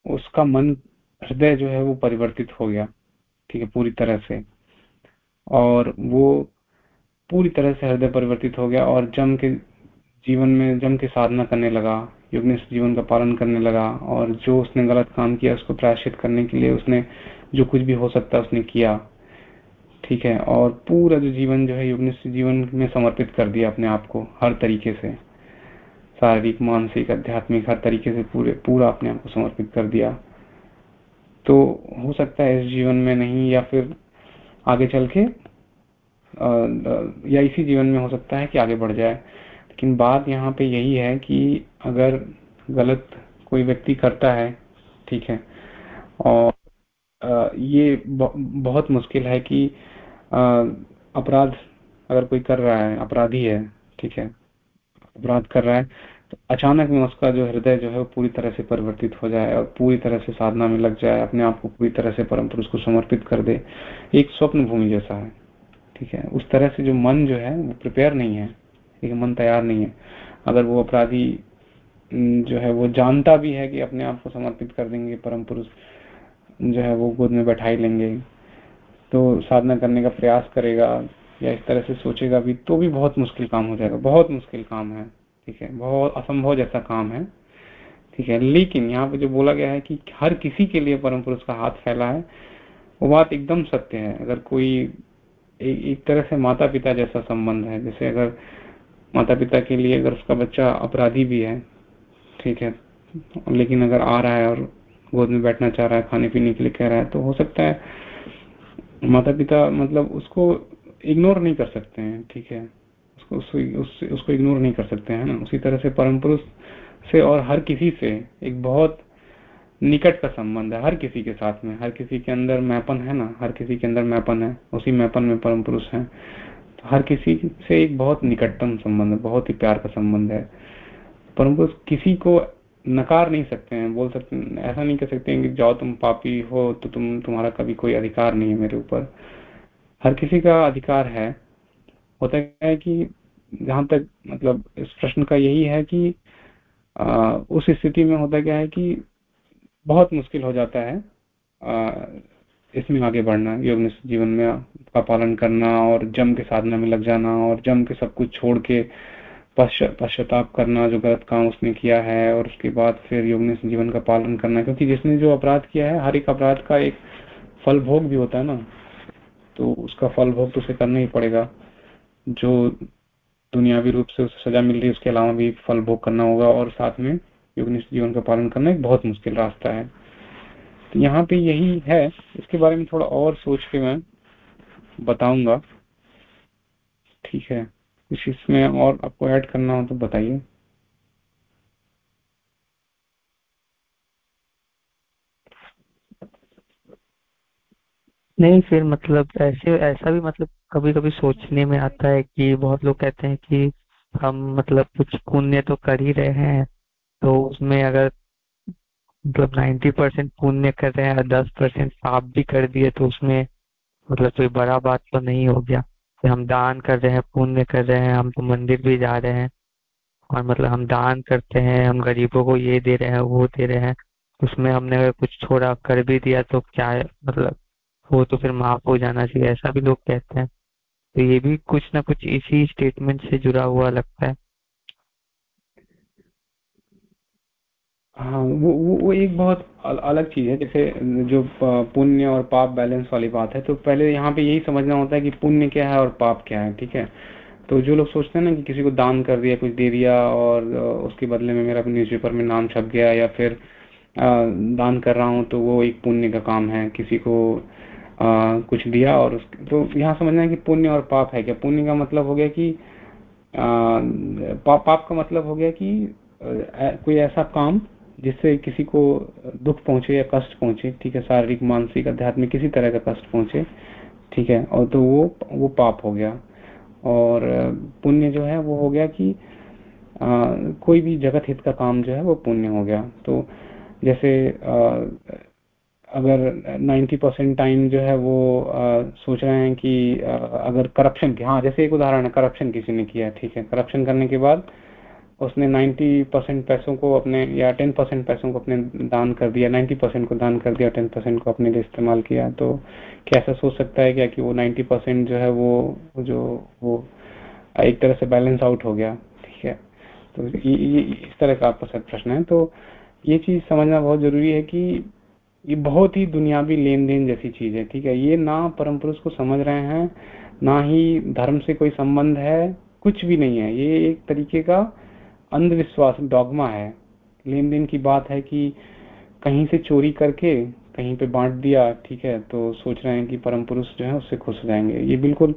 उसका मन, हृदय जो है वो परिवर्तित हो गया, ठीक है, पूरी तरह से, और वो पूरी तरह से हृदय परिवर्तित हो गया और जम के जीवन में जम के साधना करने लगा, युगनिष्ठ जीवन का पालन करने लगा और जो उसने गलत काम किया उसको प्रायश्चित करने के लिए उसने जो कुछ भी हो सकता उसने किया। ठीक है? और पूरा जो जीवन जो है युगनिष्ठ जीवन में समर्पित कर दिया अपने आप को, हर तरीके से। शारीरिक, मानसिक, आध्यात्मिक, हर तरीके से पूरे, पूरा अपने आप को समर्पित कर दिया। तो हो सकता है इस जीवन में नहीं या फिर आगे चल के या इसी जीवन में हो सकता है कि आगे बढ़ जाए। लेकिन बात यहाँ पे यही है कि अगर गलत कोई व्यक्ति करता है, ठीक है, और ये बहुत मुश्किल है कि अपराध अगर कोई कर रहा है, अपराधी है, ठीक है, अपराध कर रहा है तो अचानक में उसका जो हृदय जो है वो पूरी तरह से परिवर्तित हो जाए और पूरी तरह से साधना में लग जाए, अपने आप को पूरी तरह से परम पुरुष को समर्पित कर दे, एक स्वप्न भूमि जैसा है, ठीक है। उस तरह से जो मन जो है वो प्रिपेयर नहीं है। है मन तैयार नहीं है। अगर वो अपराधी जो है वो जानता भी है कि अपने आप को समर्पित कर देंगे परम पुरुष जो है वो गोद में बैठा ही लेंगे। तो साधना करने का प्रयास करेगा या इस तरह से सोचेगा भी तो भी बहुत मुश्किल काम हो जाएगा। बहुत मुश्किल काम है ठीक है? बहुत असंभव जैसा काम है ठीक है? लेकिन यहाँ पे जो बोला गया है कि हर किसी के लिए परम पुरुष का हाथ फैला है वो बात एकदम सत्य है। अगर कोई एक, एक तरह से माता पिता जैसा संबंध है जैसे अगर माता पिता के लिए अगर उसका बच्चा अपराधी भी है ठीक है लेकिन अगर आ रहा है और गोद में बैठना चाह रहा है खाने पीने के लिए कह रहा है तो हो सकता है माता पिता मतलब उसको इग्नोर नहीं कर सकते हैं ठीक है उसको उसको, उसको इग्नोर नहीं कर सकते हैं ना? उसी तरह से परम पुरुष से और हर किसी से एक बहुत निकट का संबंध है हर किसी के साथ में हर किसी के अंदर मैपन है ना हर किसी के अंदर मैपन है उसी मैपन में परम पुरुष है। हर किसी से एक बहुत निकटतम संबंध है बहुत ही प्यार का संबंध है। पुरुष किसी को नकार नहीं सकते हैं बोल सकते हैं ऐसा नहीं कह सकते हैं कि जाओ तुम पापी हो तो तुम तुम्हारा कभी कोई अधिकार नहीं है मेरे ऊपर। हर किसी का अधिकार है। होता है कि जहाँ तक मतलब इस प्रश्न का यही है कि आ, उस स्थिति में होता क्या है कि बहुत मुश्किल हो जाता है इसमें आगे बढ़ना, योग जीवन में का पालन करना और जम के साधना में लग जाना और जम के सब कुछ छोड़ के पश्चाताप करना जो गलत काम उसने किया है और उसके बाद फिर योग जीवन का पालन करना। क्योंकि जिसने जो अपराध किया है, हर एक अपराध का एक फल भोग भी होता है ना तो उसका फल भोग तो उसे करना ही पड़ेगा। जो दुनियावी रूप से उसे सजा मिल रही है, उसके अलावा भी फल भोग करना होगा और साथ में योगनिष्ठ जीवन का पालन करना एक बहुत मुश्किल रास्ता है। तो यहाँ पे यही है। इसके बारे में थोड़ा और सोच के मैं बताऊँगा। ठीक है। कुछ इसमें और आपको ऐड करना हो तो बताइए। नहीं, फिर मतलब ऐसे, ऐसा भी मतलब कभी कभी सोचने में आता है कि बहुत लोग कहते हैं कि हम मतलब कुछ पुण्य तो कर ही रहे हैं तो उसमें अगर मतलब नाइन्टी परसेंट पुण्य कर रहे हैं, दस परसेंट पाप भी कर दिए तो उसमें मतलब कोई बड़ा बात तो नहीं हो गया कि हम दान कर रहे हैं, पुण्य कर रहे हैं, हम तो मंदिर भी जा रहे हैं और मतलब हम दान करते हैं, हम गरीबों को ये दे रहे हैं, वो दे रहे हैं, उसमें हमने अगर कुछ थोड़ा कर भी दिया तो क्या मतलब वो तो फिर माफ़ हो जाना चाहिए, ऐसा भी लोग कहते हैं। तो ये भी कुछ ना कुछ इसी स्टेटमेंट से जुड़ा हुआ लगता है। हाँ वो वो, वो एक बहुत अलग चीज़ है। जैसे जो पुण्य और पाप बैलेंस वाली बात है तो पहले यहाँ पे यही समझना होता है कि पुण्य क्या है और पाप क्या है ठीक है? तो जो लोग सोचते हैं ना कि किसी को दान कर दिया कुछ दे दिया और उसके बदले में मेरा न्यूज़पेपर में नाम छप गया या फिर दान कर रहा हूँ तो वो एक पुण्य का काम है किसी को आ, कुछ दिया और उस तो यहाँ समझना है कि पुण्य और पाप है क्या? पुण्य का मतलब हो गया कि आ, पाप पाप का मतलब हो गया कि आ, कोई ऐसा काम जिससे किसी को दुख पहुँचे या कष्ट पहुँचे ठीक है शारीरिक मानसिक आध्यात्मिक किसी तरह का कष्ट पहुँचे ठीक है और तो वो वो पाप हो गया। और पुण्य जो है वो हो गया कि आ, कोई भी जगत हित का काम जो है वो पुण्य हो गया। तो जैसे आ, अगर 90 परसेंट टाइम जो है वो आ, सोच रहे हैं कि आ, अगर करप्शन हाँ जैसे एक उदाहरण है करप्शन किसी ने किया ठीक है करप्शन करने के बाद उसने 90 परसेंट पैसों को अपने या 10 परसेंट पैसों को अपने दान कर दिया 90 परसेंट को दान कर दिया 10 परसेंट को अपने लिए इस्तेमाल किया। तो क्या सोच सकता है क्या कि वो 90 परसेंट जो है वो जो वो एक तरह से बैलेंस आउट हो गया? ठीक है। तो ये, ये इस तरह का आपका प्रश्न है। तो ये चीज़ समझना बहुत ज़रूरी है कि ये बहुत ही दुनियावी लेन देन जैसी चीज़ है ठीक है। ये ना परम पुरुष को समझ रहे हैं ना ही धर्म से कोई संबंध है कुछ भी नहीं है। ये एक तरीके का अंधविश्वास, डॉगमा है। लेन देन की बात है कि कहीं से चोरी करके कहीं पे बांट दिया, ठीक है तो सोच रहे हैं कि परम पुरुष जो है उससे खुश हो जाएँगे। ये बिल्कुल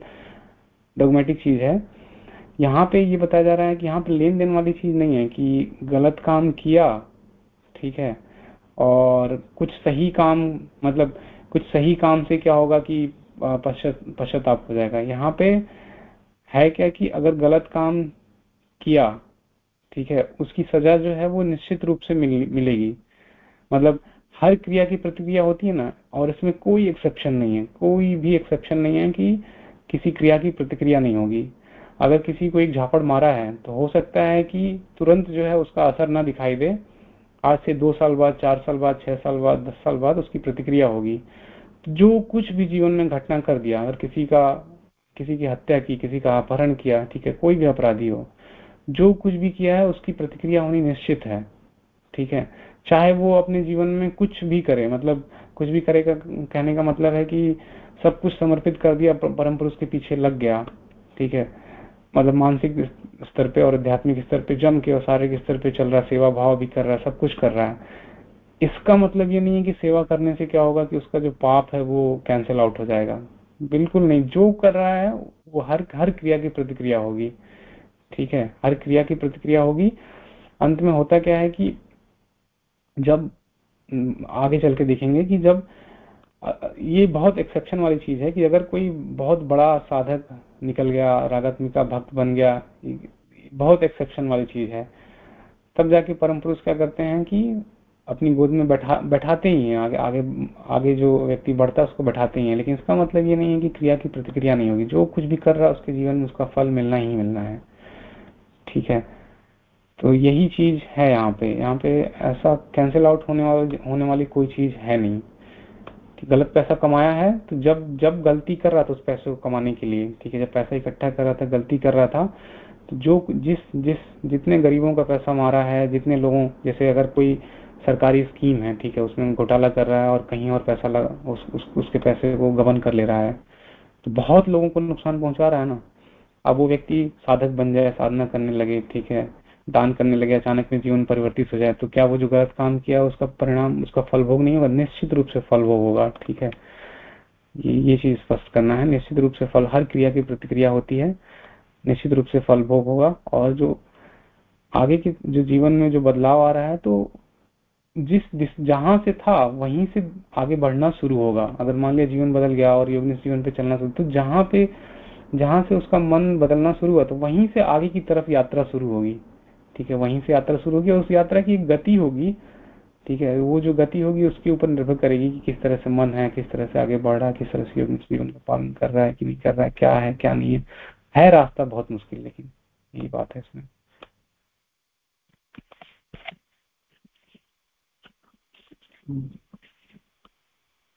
डॉगमेटिक चीज़ है। यहाँ पे ये बताया जा रहा है कि यहाँ पे लेन देन वाली चीज़ नहीं है कि गलत काम किया, ठीक है, और कुछ सही काम मतलब कुछ सही काम से क्या होगा कि पश्चाताप हो जाएगा। यहाँ पे है क्या कि अगर गलत काम किया ठीक है उसकी सजा जो है वो निश्चित रूप से मिल, मिलेगी। मतलब हर क्रिया की प्रतिक्रिया होती है ना और इसमें कोई एक्सेप्शन नहीं है। कोई भी एक्सेप्शन नहीं है कि किसी क्रिया की प्रतिक्रिया नहीं होगी। अगर किसी को एक झापड़ मारा है तो हो सकता है कि तुरंत जो है उसका असर ना दिखाई दे। आज से दो साल बाद चार साल बाद छह साल बाद दस साल बाद उसकी प्रतिक्रिया होगी। जो कुछ भी जीवन में घटना कर दिया अगर किसी का किसी की हत्या की किसी का अपहरण किया ठीक है कोई भी अपराधी हो जो कुछ भी किया है, उसकी प्रतिक्रिया होनी निश्चित है। ठीक है? चाहे वो अपने जीवन में कुछ भी करे मतलब कुछ भी करे का, कहने का मतलब है कि सब कुछ समर्पित कर दिया परम पुरुष के पीछे लग गया। ठीक है? मतलब मानसिक स्तर पे और आध्यात्मिक स्तर पे जम के और शारीरिक स्तर पे चल रहा है, सेवा भाव भी कर रहा है, सब कुछ कर रहा है। इसका मतलब ये नहीं है कि सेवा करने से क्या होगा कि उसका जो पाप है, वो कैंसिल आउट हो जाएगा। बिल्कुल नहीं। जो कर रहा है, वो हर हर क्रिया की प्रतिक्रिया होगी। ठीक है? हर क्रिया की प्रतिक्रिया होगी। अंत में होता क्या है कि जब आगे चल के देखेंगे कि जब ये बहुत एक्सेप्शन वाली चीज़ है कि अगर कोई बहुत बड़ा साधक निकल गया, रागात्मिका भक्त बन गया बहुत एक्सेप्शन वाली चीज़ है। तब जाके परम पुरुष क्या करते हैं कि अपनी गोद में बैठा, बैठाते ही हैं, आगे आगे आगे जो व्यक्ति बढ़ता है उसको बैठाते ही हैं। लेकिन इसका मतलब ये नहीं है कि क्रिया की प्रतिक्रिया नहीं होगी। जो कुछ भी कर रहा है उसके जीवन में उसका फल मिलना ही मिलना है। ठीक है। तो यही चीज़ है यहाँ पे। यहाँ पे ऐसा कैंसिल आउट होने वाली होने वाली कोई चीज़ है नहीं। गलत पैसा कमाया है तो जब जब गलती कर रहा था उस पैसे को कमाने के लिए ठीक है जब पैसा इकट्ठा कर रहा था गलती कर रहा था तो जो जिस जिस जितने गरीबों का पैसा मारा है जितने लोगों जैसे अगर कोई सरकारी स्कीम है ठीक है उसमें घोटाला कर रहा है और कहीं और पैसा लगा उस, उस, उसके पैसे को गबन कर ले रहा है तो बहुत लोगों को नुकसान पहुँचा रहा है ना। अब वो व्यक्ति साधक बन जाए साधना करने लगे ठीक है दान करने लगे अचानक में जीवन परिवर्तित हो जाए तो क्या वो जो गलत काम किया उसका परिणाम उसका फल भोग नहीं होगा? निश्चित रूप से फल भोग होगा ठीक है। ये ये चीज़ स्पष्ट करना है। निश्चित रूप से फल हर क्रिया की प्रतिक्रिया होती है। निश्चित रूप से फल भोग होगा। और जो आगे के जो जीवन में जो बदलाव आ रहा है तो जिस, जिस जहाँ से था वहीं से आगे बढ़ना शुरू होगा। अगर मान लिया जीवन बदल गया और योग जीवन पे चलना शुरू तो जहाँ पे जहाँ से उसका मन बदलना शुरू हुआ तो वहीं से आगे की तरफ़ यात्रा शुरू होगी। ठीक है, वहीं से यात्रा शुरू होगी और उस यात्रा की गति होगी। ठीक है, वो जो गति होगी उसके ऊपर निर्भर करेगी कि किस तरह से मन है, किस तरह से आगे बढ़ रहा है, किस तरह से जीवन का पालन कर रहा है, कि नहीं कर रहा है, क्या है, क्या नहीं है। है रास्ता बहुत मुश्किल, लेकिन यही बात है इसमें।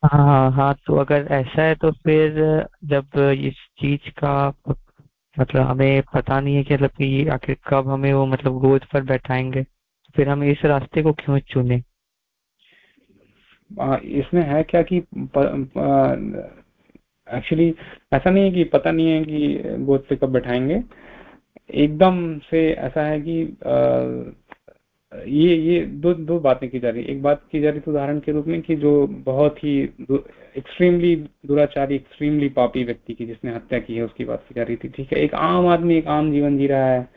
हाँ हाँ हाँ तो अगर ऐसा है तो फिर जब इस चीज़ का मतलब हमें पता नहीं है कि मतलब कि आखिर कब हमें वो मतलब गोद पर बैठाएँगे तो फिर हम इस रास्ते को क्यों चुने? इसमें है क्या कि एक्चुअली ऐसा नहीं है कि पता नहीं है कि गोद पे कब बैठाएँगे। एकदम से ऐसा है कि आ, ये ये दो दो बातें की जा रही एक बात की जा रही उदाहरण के रूप में कि जो बहुत ही एक्सट्रीमली दुराचारी एक्सट्रीमली पापी व्यक्ति की जिसने हत्या की है, उसकी बात की जा रही थी। ठीक है, एक आम आदमी, एक आम जीवन जी रहा है।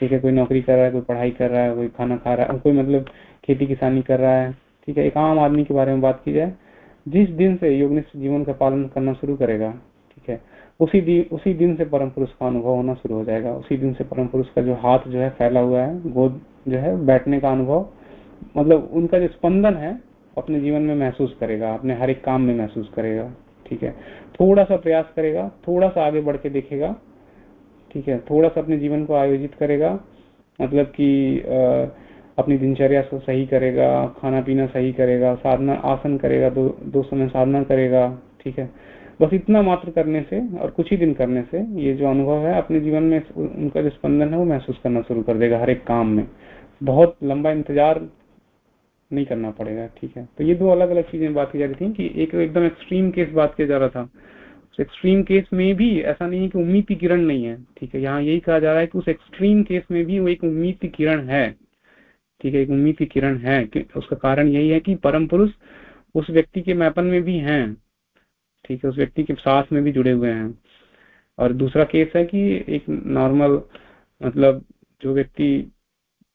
ठीक है, कोई नौकरी कर रहा है, कोई पढ़ाई कर रहा है, कोई खाना खा रहा है, कोई मतलब खेती किसानी कर रहा है। ठीक है, एक आम आदमी के बारे में बात की जाए, जिस दिन से योगनिष्ठ जीवन का पालन करना शुरू करेगा उसी दिन उसी दिन से परम पुरुष का अनुभव होना शुरू हो जाएगा। उसी दिन से परम पुरुष का जो हाथ जो है फैला हुआ है, गोद जो है, बैठने का अनुभव मतलब उनका जो स्पंदन है अपने जीवन में महसूस करेगा, अपने हर एक काम में महसूस करेगा, ठीक है? थोड़ा सा प्रयास करेगा थोड़ा सा आगे बढ़ के देखेगा, ठीक है? थोड़ा सा अपने जीवन को आयोजित करेगा मतलब कि अपनी दिनचर्या को सही करेगा खाना पीना सही करेगा, साधना, आसन करेगा, दो दो समय साधना करेगा, ठीक है? बस इतना मात्र करने से और कुछ ही दिन करने से ये जो अनुभव है, अपने जीवन में उनका जो स्पंदन है, वो महसूस करना शुरू कर देगा हर एक काम में। बहुत लंबा इंतज़ार नहीं करना पड़ेगा, ठीक है? तो ये दो अलग अलग चीज़ें बात की जा रही थी कि एक एकदम एक्सट्रीम केस बात किया जा रहा था। उस एक्सट्रीम केस में भी ऐसा नहीं है कि उम्मीद की किरण नहीं है, ठीक है? यहाँ यही कहा जा रहा है कि उस एक्सट्रीम केस में भी वो एक उम्मीद की किरण है, ठीक है? एक उम्मीद की किरण है उसका कारण यही है कि परम पुरुष उस व्यक्ति के मैपन में भी हैं। ठीक है, उस व्यक्ति के साथ में भी जुड़े हुए हैं। और दूसरा केस है कि एक नॉर्मल मतलब जो व्यक्ति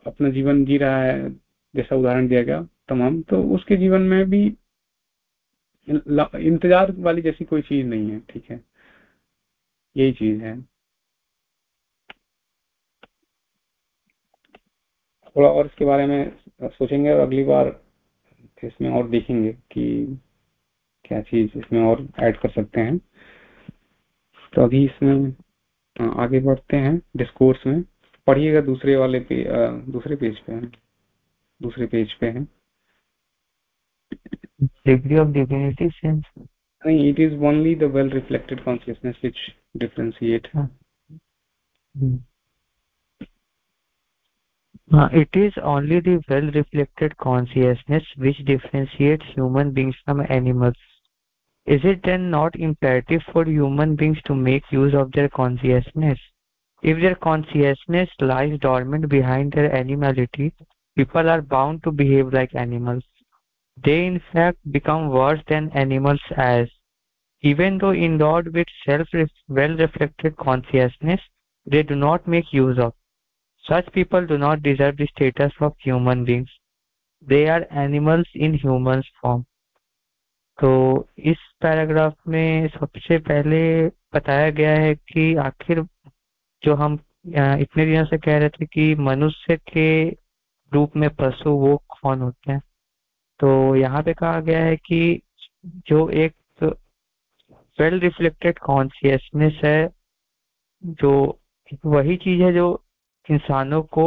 अपना जीवन जी रहा है, जैसा उदाहरण दिया गया, तमाम तो उसके जीवन में भी इंतज़ार वाली जैसी कोई चीज़ नहीं है, ठीक है। यही चीज़ है। थोड़ा और इसके बारे में सोचेंगे और अगली बार इसमें और देखेंगे कि क्या चीज़ इसमें और ऐड कर सकते हैं? तो अभी इसमें हाँ, आगे बढ़ते हैं डिस्कोर्स में। पढ़िएगा दूसरे वाले पे दूसरे पेज पे हैं। दूसरे पेज पे है। Degree of divinity sense it is only the well reflected consciousness which differentiate हाँ। It is only the well reflected consciousness which differentiate human beings from animals Is it then not imperative for human beings to make use of their consciousness? If their consciousness lies dormant behind their animality, people are bound to behave like animals. They in fact become worse than animals as, even though endowed with self well-reflected consciousness, they do not make use of. Such people do not deserve the status of human beings. They are animals in humans form. तो इस paragraph में सबसे पहले बताया गया है कि आखिर जो हम इतने दिनों से कह रहे थे कि मनुष्य के रूप में पशु वो कौन होते हैं? तो यहाँ पे कहा गया है कि जो एक वेल रिफ्लेक्टेड कॉन्सियसनेस है, जो वही चीज़ है जो इंसानों को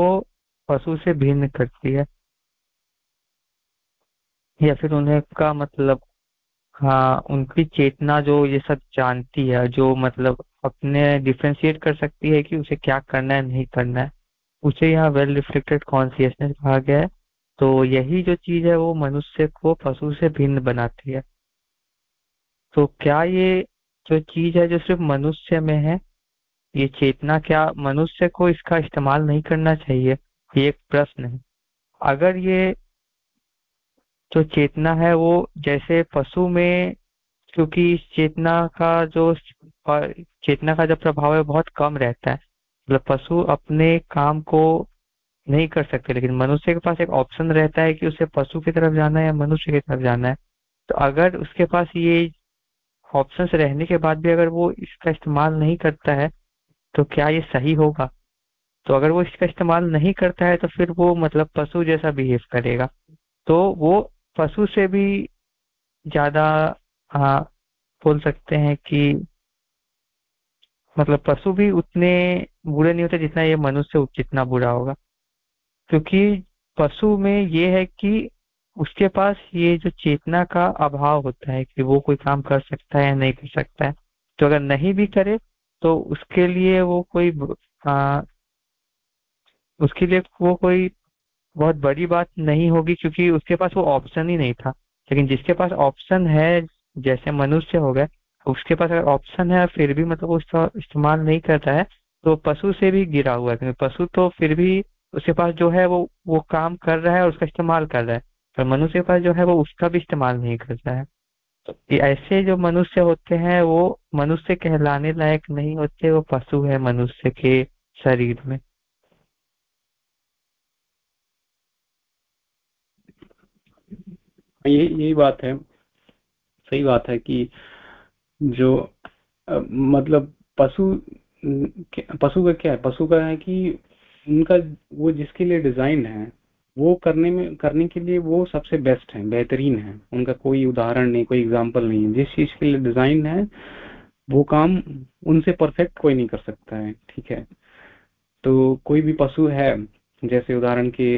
पशु से भिन्न करती है। या फिर उन्हें का मतलब हाँ उनकी चेतना जो ये सब जानती है, जो मतलब अपने डिफ्रेंशिएट कर सकती है कि उसे क्या करना है, नहीं करना है, उसे यहाँ वेल रिफ्लेक्टेड कॉन्सियसनेस कहा गया है। तो यही जो चीज़ है, वो मनुष्य को पशु से भिन्न बनाती है। तो क्या ये जो चीज़ है, जो सिर्फ़ मनुष्य में है, ये चेतना क्या मनुष्य को इसका इस्तेमाल नहीं करना चाहिए? ये एक प्रश्न है। अगर ये जो चेतना है वो जैसे पशु में, क्योंकि चेतना का जो, चेतना का जो प्रभाव है बहुत कम रहता है। मतलब पशु अपने काम को नहीं कर सकते, लेकिन मनुष्य के पास एक ऑप्शन रहता है कि उसे पशु की तरफ़ जाना है या मनुष्य की तरफ़ जाना है। तो अगर उसके पास ये ऑप्शंस रहने के बाद भी अगर वो इसका इस्तेमाल नहीं करता है तो क्या ये सही होगा? तो अगर वो इसका इस्तेमाल नहीं करता है तो फिर वो मतलब पशु जैसा बिहेव करेगा। तो वो पशु से भी ज़्यादा बोल सकते हैं कि मतलब पशु भी उतने बुरे नहीं होते जितना ये मनुष्य जितना बुरा होगा। क्योंकि पशु में ये है कि उसके पास ये जो चेतना का अभाव होता है कि वो कोई काम कर सकता है या नहीं कर सकता है तो अगर नहीं भी करे तो उसके लिए वो कोई आ, उसके लिए वो कोई बहुत बड़ी बात नहीं होगी क्योंकि उसके पास वो ऑप्शन ही नहीं था। लेकिन जिसके पास ऑप्शन है, जैसे मनुष्य हो गए, उसके पास अगर ऑप्शन है, फिर भी मतलब उसका इस्तेमाल नहीं करता है तो पशु से भी गिरा हुआ है। क्योंकि पशु तो फिर भी उसके पास जो है, वो वो काम कर रहा है और उसका इस्तेमाल कर रहा है। पर मनुष्य के पास जो है, वो उसका भी इस्तेमाल नहीं करता है। तो ऐसे जो मनुष्य होते हैं, वो मनुष्य कहलाने लायक नहीं होते, वो पशु है मनुष्य के शरीर में। ये यही बात है। सही बात है कि जो अ, मतलब पशु पशु का क्या है? पशु का है कि उनका वो जिसके लिए डिज़ाइन है वो करने में करने के लिए वो सबसे बेस्ट है बेहतरीन है। उनका कोई उदाहरण नहीं कोई एग्ज़ाम्पल नहीं है। जिस चीज़ के लिए डिज़ाइन है वो काम उनसे परफेक्ट कोई नहीं कर सकता है ठीक है? तो कोई भी पशु है जैसे उदाहरण के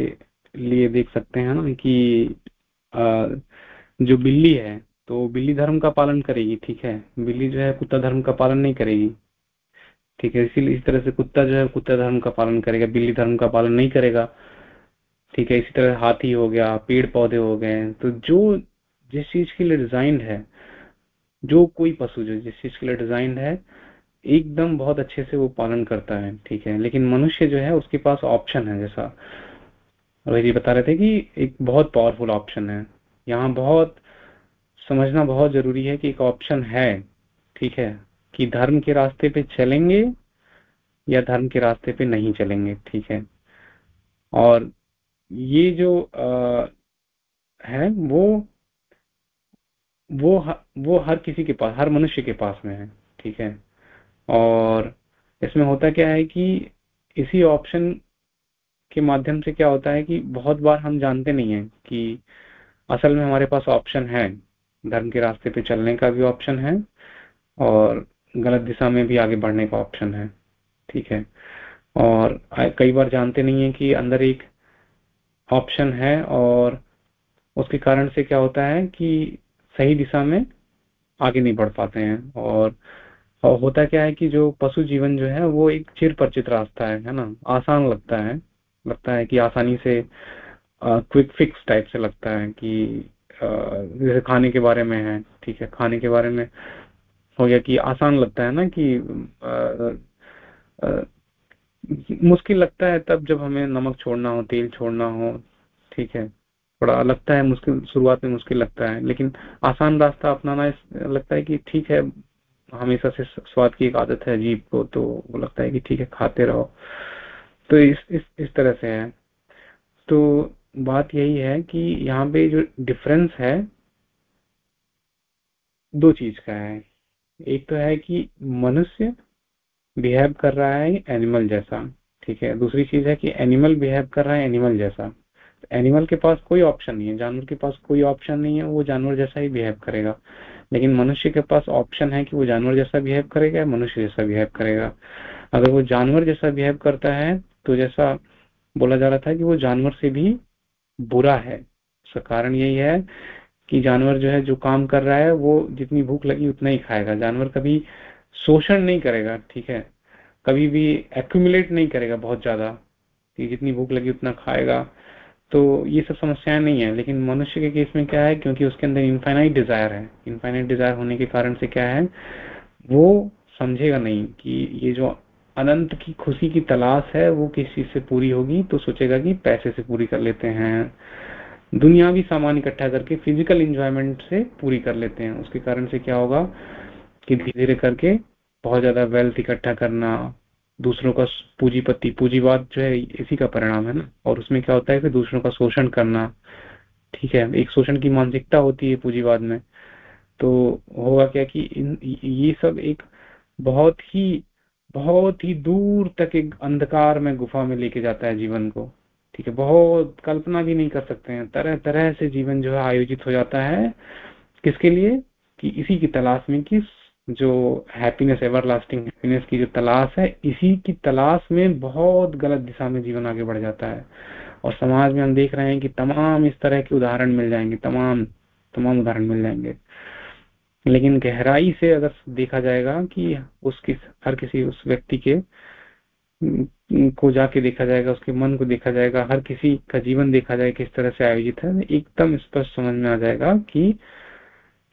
लिए देख सकते हैं ना कि आ, जो बिल्ली है तो बिल्ली धर्म का पालन करेगी, ठीक है? बिल्ली जो है, कुत्ता धर्म का पालन नहीं करेगी। ठीक है, इसीलिए इस तरह से कुत्ता जो है, कुत्ता धर्म का पालन करेगा, बिल्ली धर्म का पालन नहीं करेगा। ठीक है, इसी तरह हाथी हो गया पेड़ पौधे हो गए तो जो जिस चीज़ के लिए डिज़ाइन है, जो कोई पशु जो जिस चीज़ के लिए डिज़ाइन है, एकदम बहुत अच्छे से वो पालन करता है, ठीक है? लेकिन मनुष्य जो है, उसके पास ऑप्शन है जैसा। रोहित जी बता रहे थे कि एक बहुत पावरफुल ऑप्शन है। यहाँ बहुत समझना बहुत ज़रूरी है कि एक ऑप्शन है ठीक है कि धर्म के रास्ते पे चलेंगे या धर्म के रास्ते पे नहीं चलेंगे ठीक है। और ये जो आ, है वो वो वो हर किसी के पास हर मनुष्य के पास में है ठीक है। और इसमें होता क्या है कि इसी ऑप्शन के माध्यम से क्या होता है कि बहुत बार हम जानते नहीं है कि असल में हमारे पास ऑप्शन है। धर्म के रास्ते पे चलने का भी ऑप्शन है और गलत दिशा में भी आगे बढ़ने का ऑप्शन है। ठीक है? और कई बार जानते नहीं है कि अंदर एक ऑप्शन है और उसके कारण से क्या होता है कि सही दिशा में आगे नहीं बढ़ पाते हैं। और, होता क्या है कि जो पशु जीवन जो है वो एक चिर परिचित रास्ता है है ना? आसान लगता है। लगता है कि आसानी से क्विक फिक्स टाइप से लगता है कि जैसे खाने के बारे में है, ठीक है, खाने के बारे में हो गया कि आसान लगता है ना कि मुश्किल लगता है तब जब हमें नमक छोड़ना हो, तेल छोड़ना हो, ठीक है, थोड़ा लगता है मुश्किल, शुरुआत में मुश्किल लगता है, लेकिन आसान रास्ता अपनाना लगता है कि ठीक है, हमेशा से स्वाद की एक आदत है जीप को तो वो लगता है कि ठीक है, खाते रहो। तो इस इस इस तरह से है। तो बात यही है कि यहाँ पे जो डिफरेंस है, दो चीज़ का है। एक तो है कि मनुष्य बिहेव कर रहा है एनिमल जैसा, ठीक है। दूसरी चीज़ है कि एनिमल बिहेव कर रहा है एनिमल जैसा। एनिमल के पास कोई ऑप्शन नहीं है, जानवर के पास कोई ऑप्शन नहीं है, वो जानवर जैसा ही बिहेव करेगा। लेकिन मनुष्य के पास ऑप्शन है कि वो जानवर जैसा बिहेव करेगा या मनुष्य जैसा बिहेव करेगा। अगर वो जानवर जैसा बिहेव करता है तो जैसा बोला जा रहा था कि वो जानवर से भी बुरा है। उसका कारण यही है कि जानवर जो है, जो काम कर रहा है, वो जितनी भूख लगी उतना ही खाएगा। जानवर कभी शोषण नहीं करेगा, ठीक है? कभी भी एक्यूमुलेट नहीं करेगा बहुत ज़्यादा कि जितनी भूख लगी उतना खाएगा। तो ये सब समस्याएँ नहीं है, लेकिन मनुष्य के केस में क्या है, क्योंकि उसके अंदर इनफाइनाइट डिज़ायर है। इनफाइनाइट डिज़ायर होने के कारण से क्या है, वो समझेगा नहीं कि ये जो अनंत की खुशी की तलाश है, वो किस चीज़ से पूरी होगी तो सोचेगा कि पैसे से पूरी कर लेते हैं। दुनियावी सामान इकट्ठा करके फ़िज़िकल इंजॉयमेंट से पूरी कर लेते हैं। उसके कारण से क्या होगा कि धीरे धीरे करके बहुत ज़्यादा वेल्थ इकट्ठा करना, दूसरों का पूंजीपति, पूंजीवाद जो है, इसी का परिणाम है ना। और उसमें क्या होता है कि दूसरों का शोषण करना, ठीक है, एक शोषण की मानसिकता होती है पूंजीवाद में। तो होगा क्या कि इन, ये सब एक बहुत ही बहुत ही दूर तक एक अंधकार में गुफा में लेके जाता है जीवन को। ठीक है, बहुत कल्पना भी नहीं कर सकते हैं। तरह तरह से जीवन जो है आयोजित हो जाता है। किसके लिए? कि इसी की तलाश में, कि जो हैप्पीनेस एवर लास्टिंग हैप्पीनेस की जो तलाश है, इसी की तलाश में बहुत गलत दिशा में जीवन आगे बढ़ जाता है। और समाज में हम देख रहे हैं कि तमाम इस तरह के उदाहरण मिल जाएँगे, तमाम तमाम उदाहरण मिल जाएँगे। लेकिन गहराई से अगर देखा जाएगा कि उसकी हर किसी उस व्यक्ति के को जाके देखा जाएगा, उसके मन को देखा जाएगा, हर किसी का जीवन देखा जाए, किस तरह से आयोजित है, एकदम स्पष्ट समझ में आ जाएगा कि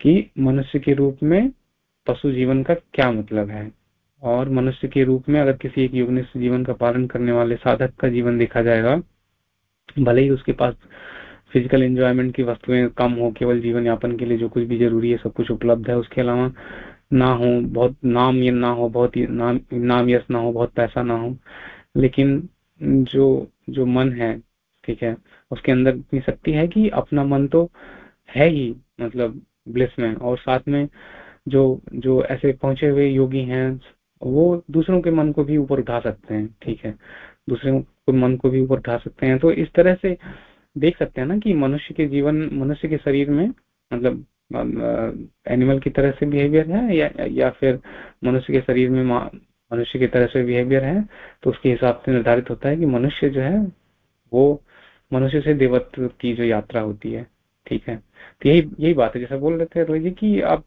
कि मनुष्य के रूप में पशु जीवन का क्या मतलब है। और मनुष्य के रूप में अगर किसी एक योगनिष्ठ जीवन का पालन करने वाले साधक का जीवन देखा जाएगा, भले ही उसके पास फ़िज़िकल एंजॉयमेंट की वस्तुएँ कम हो, केवल जीवन यापन के लिए जो कुछ भी ज़रूरी है, सब कुछ उपलब्ध है। उसके अलावा ना हो, बहुत नाम ये ना हो, बहुत नाम नाम यश ना हो, बहुत पैसा ना हो, लेकिन जो जो मन है, ठीक है, उसके अंदर इतनी शक्ति है कि अपना मन तो है ही मतलब ब्लिस में, और साथ में जो जो ऐसे पहुँचे हुए योगी हैं, वो दूसरों के मन को भी ऊपर उठा सकते हैं, ठीक है। दूसरों के मन को भी ऊपर उठा सकते हैं। तो इस तरह से देख सकते हैं ना कि मनुष्य के जीवन, मनुष्य के शरीर में मतलब एनिमल की तरह से बिहेवियर है या या फिर मनुष्य के शरीर में मनुष्य की तरह से बिहेवियर है तो उसके हिसाब से निर्धारित होता है कि मनुष्य जो है, वो मनुष्य से देवत्व की जो यात्रा होती है, ठीक है? तो यही यही बात है, जैसा बोल रहे थे रोहित जी की आप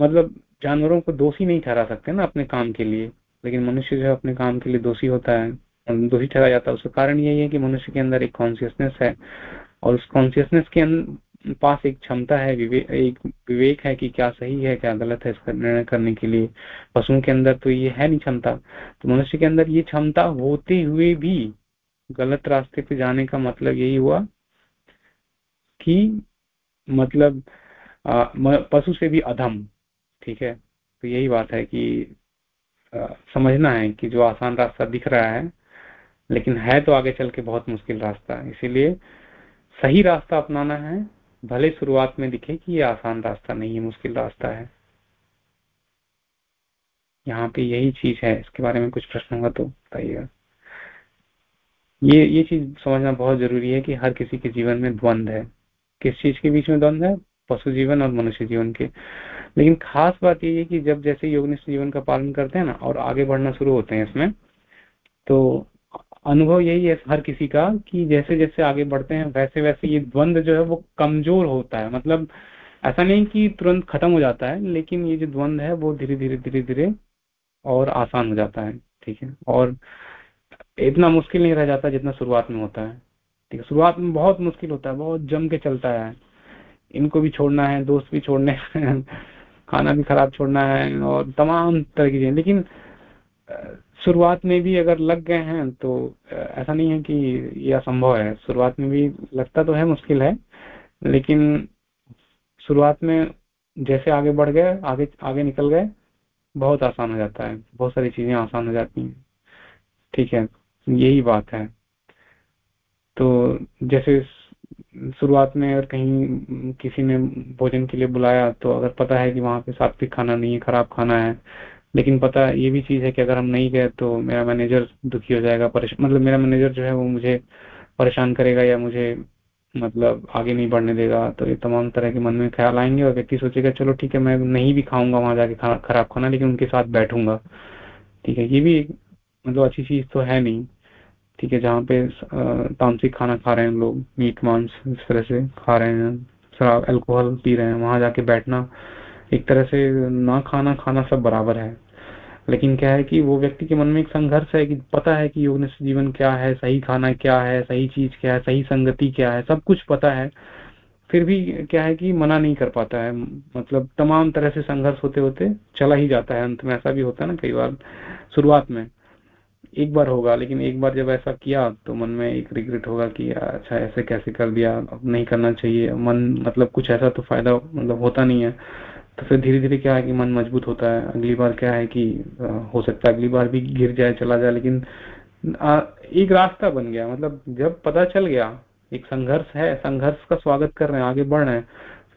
मतलब जानवरों को दोषी नहीं ठहरा सकते ना अपने काम के लिए, लेकिन मनुष्य जो है अपने काम के लिए दोषी होता है। दोषी ठहरा जाता है उसका कारण यही है कि मनुष्य के अंदर एक कॉन्सियसनेस है और उस कॉन्सियसनेस के पास एक क्षमता है विवे, एक विवेक है कि क्या सही है क्या गलत है इसका निर्णय करने के लिए। पशुओं के अंदर तो ये है नहीं क्षमता। तो मनुष्य के अंदर ये क्षमता होते हुए भी गलत रास्ते पे जाने का मतलब यही हुआ कि मतलब पशु से भी अधम ठीक है? तो यही बात है कि आ, समझना है कि जो आसान रास्ता दिख रहा है लेकिन है तो आगे चल के बहुत मुश्किल रास्ता इसीलिए सही रास्ता अपनाना है, भले शुरुआत में दिखे कि ये आसान रास्ता नहीं है, मुश्किल रास्ता है। यहाँ पे यही चीज़ है, इसके बारे में कुछ प्रश्न होगा तो बताइएगा। ये ये चीज़ समझना बहुत ज़रूरी है कि हर किसी के जीवन में द्वंद है। किस चीज़ के बीच में द्वंद है? पशु जीवन और मनुष्य जीवन के। लेकिन खास बात ये है कि जब जैसे योगनिष्ठ जीवन का पालन करते हैं ना, और आगे बढ़ना शुरू होते हैं इसमें तो अनुभव यही है हर किसी का कि जैसे जैसे आगे बढ़ते हैं, वैसे वैसे ये द्वंद जो है वो कमज़ोर होता है। मतलब ऐसा नहीं कि तुरंत खत्म हो जाता है, लेकिन ये जो द्वंद है वो धीरे धीरे धीरे धीरे और आसान हो जाता है, ठीक है? और इतना मुश्किल नहीं रह जाता जितना शुरुआत में होता है, ठीक है? शुरुआत में बहुत मुश्किल होता है, बहुत जम के चलता है। इनको भी छोड़ना है, दोस्त भी छोड़ने खाना भी खराब छोड़ना है और तमाम तरह की चीज़ें। लेकिन शुरुआत में भी अगर लग गए हैं तो ऐसा नहीं है कि ये असंभव है। शुरुआत में भी लगता तो है, मुश्किल है, लेकिन शुरुआत में जैसे आगे बढ़ गए, आगे आगे निकल गए, बहुत आसान हो जाता है। बहुत सारी चीज़ें आसान हो जाती हैं। ठीक है, यही बात है। तो जैसे शुरुआत में अगर कहीं किसी ने भोजन के लिए बुलाया तो अगर पता है कि वहाँ पे सात्विक खाना नहीं है, खराब खाना है लेकिन पता ये भी चीज़ है कि अगर हम नहीं गए तो मेरा मैनेजर दुखी हो जाएगा मतलब मेरा मैनेजर जो है वो मुझे परेशान करेगा या मुझे मतलब आगे नहीं बढ़ने देगा। तो ये तमाम तरह के मन में ख्याल आएँगे और व्यक्ति सोचेगा चलो ठीक है मैं नहीं भी खाऊँगा वहाँ जाके खा, खराब खाना लेकिन उनके साथ बैठूँगा। ठीक है ये भी मतलब अच्छी चीज़ तो है नहीं। ठीक है जहाँ पे तामसिक खाना खा रहे हैं लोग मीट मांस इस तरह से खा रहे हैं शराब अल्कोहल पी रहे हैं वहाँ जाके बैठना एक तरह से ना खाना खाना सब बराबर है। लेकिन क्या है कि वो व्यक्ति के मन में एक संघर्ष है कि पता है कि योग जीवन क्या है, सही खाना क्या है, सही चीज़ क्या है, सही संगति क्या है, सब कुछ पता है। फिर भी क्या है कि मना नहीं कर पाता है। मतलब तमाम तरह से संघर्ष होते होते चला ही जाता है। अंत में ऐसा भी होता है ना कई बार, शुरुआत में। एक बार होगा, लेकिन एक बार जब ऐसा किया तो मन में एक रिग्रेट होगा कि अच्छा ऐसे कैसे कर दिया नहीं करना चाहिए। मन मतलब कुछ ऐसा तो फ़ायदा मतलब होता नहीं है। तो फिर धीरे धीरे क्या है कि मन मज़बूत होता है। अगली बार क्या है कि हो सकता है अगली बार भी गिर जाए, चला जाए, लेकिन एक रास्ता बन गया। मतलब जब पता चल गया, एक संघर्ष है, संघर्ष का स्वागत कर रहे हैं, आगे बढ़ रहे हैं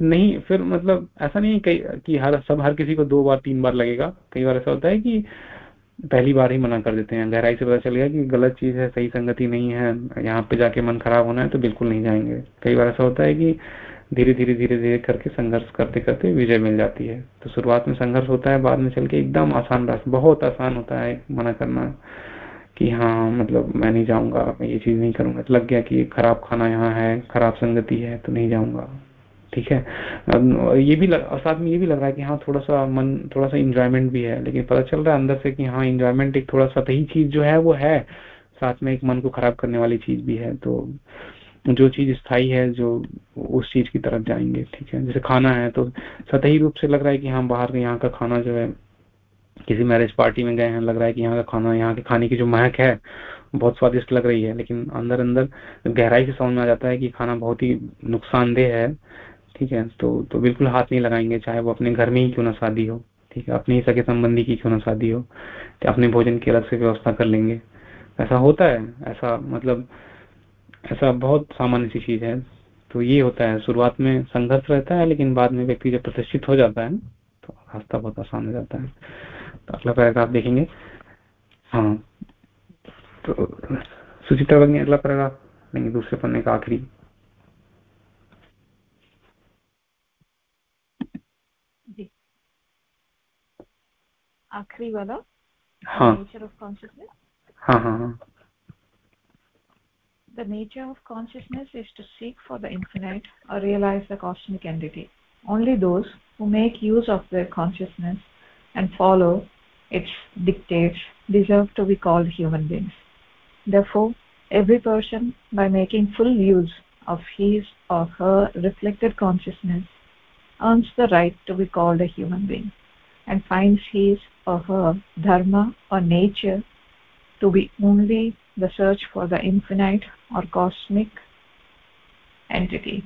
नहीं, फिर मतलब ऐसा नहीं कई, कि हर, सब, हर किसी को दो बार, तीन बार लगेगा। कई बार ऐसा होता है कि पहली बार ही मना कर देते हैं। गहराई से पता चल गया कि गलत चीज़ है, सही संगति नहीं है, यहाँ पे जाके मन खराब होना है तो बिल्कुल नहीं जाएँगे। कई बार ऐसा होता है कि धीरे धीरे धीरे धीरे करके संघर्ष करते करते विजय मिल जाती है। तो शुरुआत में संघर्ष होता है बाद में चल के एकदम आसान रास्ता बहुत आसान होता है मना करना कि हाँ मतलब मैं नहीं जाऊँगा मैं ये चीज़ नहीं करूँगा। लग गया कि खराब खाना यहाँ है खराब संगति है तो नहीं जाऊँगा। ठीक है? ये भी लग, साथ में ये भी लग रहा है कि हाँ थोड़ा सा मन थोड़ा सा इंजॉयमेंट भी है लेकिन पता चल रहा है अंदर से कि हाँ इंजॉयमेंट एक थोड़ा सतही चीज़ जो है वो है। साथ में एक मन को खराब करने वाली चीज़ भी है तो जो चीज़ स्थायी है, जो उस चीज़ की तरफ़ जाएँगे, ठीक है? जैसे खाना है तो सतही रूप से लग रहा है कि हम बाहर यहाँ का खाना जो है, किसी मैरिज पार्टी में गए हैं, लग रहा है कि यहाँ का खाना, यहाँ के खाने की जो महक है, बहुत स्वादिष्ट लग रही है, लेकिन अंदर अंदर गहराई से समझ में आ जाता है कि खाना बहुत ही नुकसानदेह है, ठीक है? तो तो बिल्कुल हाथ नहीं लगाएँगे, चाहे वो अपने घर में ही क्यों ना शादी हो, ठीक है? अपने ही सके संबंधी की क्यों ना शादी हो अपने भोजन की अलग से व्यवस्था कर लेंगे। ऐसा होता है, ऐसा मतलब ऐसा बहुत सामान्य सी चीज़ है। तो ये होता है शुरुआत में संघर्ष रहता है लेकिन बाद में व्यक्ति जब प्रतिष्ठित हो जाता है तो रास्ता बहुत आसान हो जाता है। तो अगला पैराग्राफ देखेंगे। हाँ तो सुचित्रा वर्ग अगला पैराग्राफ लेंगे दूसरे पन्ने का आखिरी। आखिरी वाला हाँ। हाँ हाँ हाँ। The nature of consciousness is to seek for the infinite or realize the cosmic entity. Only those who make use of their consciousness and follow its dictates deserve to be called human beings. Therefore, every person, by making full use of his or her reflected consciousness, earns the right to be called a human being and finds his or her dharma or nature to be only the search for the infinite or cosmic entity.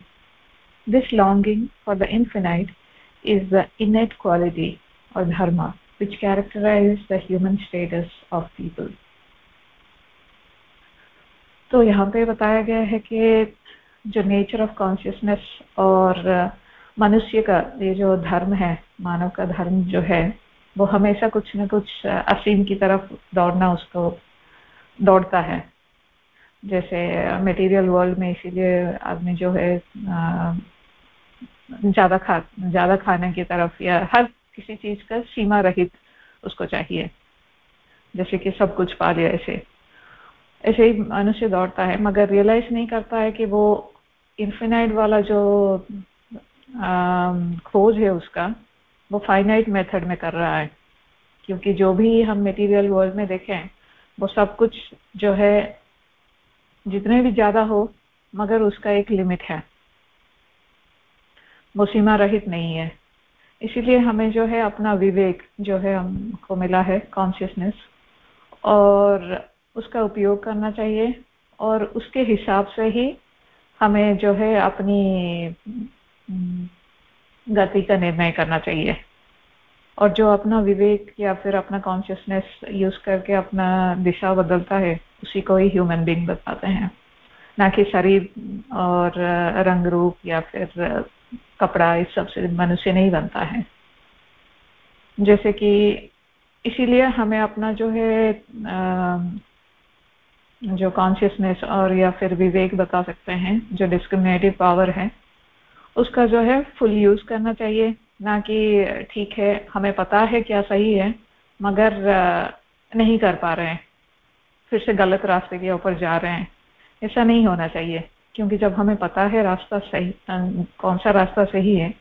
This longing for the infinite is the innate quality or dharma which characterizes the human status of people. तो यहाँ पे बताया गया है कि जो nature of consciousness और मनुष्य का ये जो धर्म है मानव का धर्म जो है वो हमेशा कुछ न कुछ असीम की तरफ़ दौड़ना उसको दौड़ता है। जैसे मटेरियल वर्ल्ड में इसीलिए आदमी जो है ज़्यादा खा, ज़्यादा खाने की तरफ़ या हर किसी चीज़ का सीमा रहित उसको चाहिए। जैसे कि सब कुछ पा लिया ऐसे। ऐसे ही मनुष्य दौड़ता है, मगर रियलाइज़ नहीं करता है कि वो इन्फिनाइट वाला जो खोज है उसका, वो फाइनाइट मेथड में कर रहा है। क्योंकि जो भी हम मटेरियल वर्ल्ड में देखें वो सब कुछ जो है, जितने भी ज़्यादा हो, मगर उसका एक लिमिट है। वो सीमा रहित नहीं है। इसीलिए हमें जो है अपना विवेक जो है हमको मिला है कॉन्शियसनेस और उसका उपयोग करना चाहिए, और उसके हिसाब से ही हमें जो है अपनी गति का निर्णय करना चाहिए। और जो अपना विवेक या फिर अपना कॉन्शियसनेस यूज़ करके अपना दिशा बदलता है, उसी को ही ह्यूमन बींग बताते हैं। ना कि शरीर और रंग रूप या फिर कपड़ा, इस सबसे मनुष्य नहीं बनता है। जैसे कि इसीलिए हमें अपना जो है जो कॉन्शियसनेस और या फिर विवेक बता सकते हैं, जो डिस्क्रिमिनेटिव पावर है, उसका जो है फुल यूज़ करना चाहिए। ना कि ठीक है, हमें पता है क्या सही है, मगर नहीं कर पा रहे हैं। फिर से गलत रास्ते के ऊपर जा रहे हैं। ऐसा नहीं होना चाहिए, क्योंकि जब हमें पता है रास्ता सही कौन सा रास्ता सही है,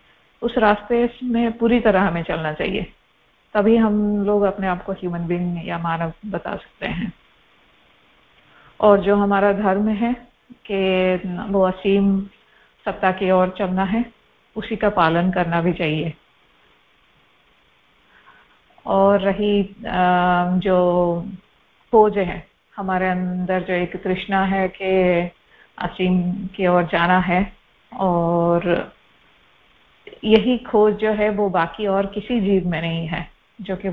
उस रास्ते में पूरी तरह हमें चलना चाहिए। तभी हम लोग अपने आप को ह्यूमन बींग या मानव बता सकते हैं। और जो हमारा धर्म है कि वो असीम सत्ता की ओर चलना है उसी का पालन करना भी चाहिए। और रही जो खोज है, हमारे अंदर जो एक तृष्णा है कि असीम की ओर जाना है, और यही खोज जो है वो बाकी और किसी जीव में नहीं है, जो कि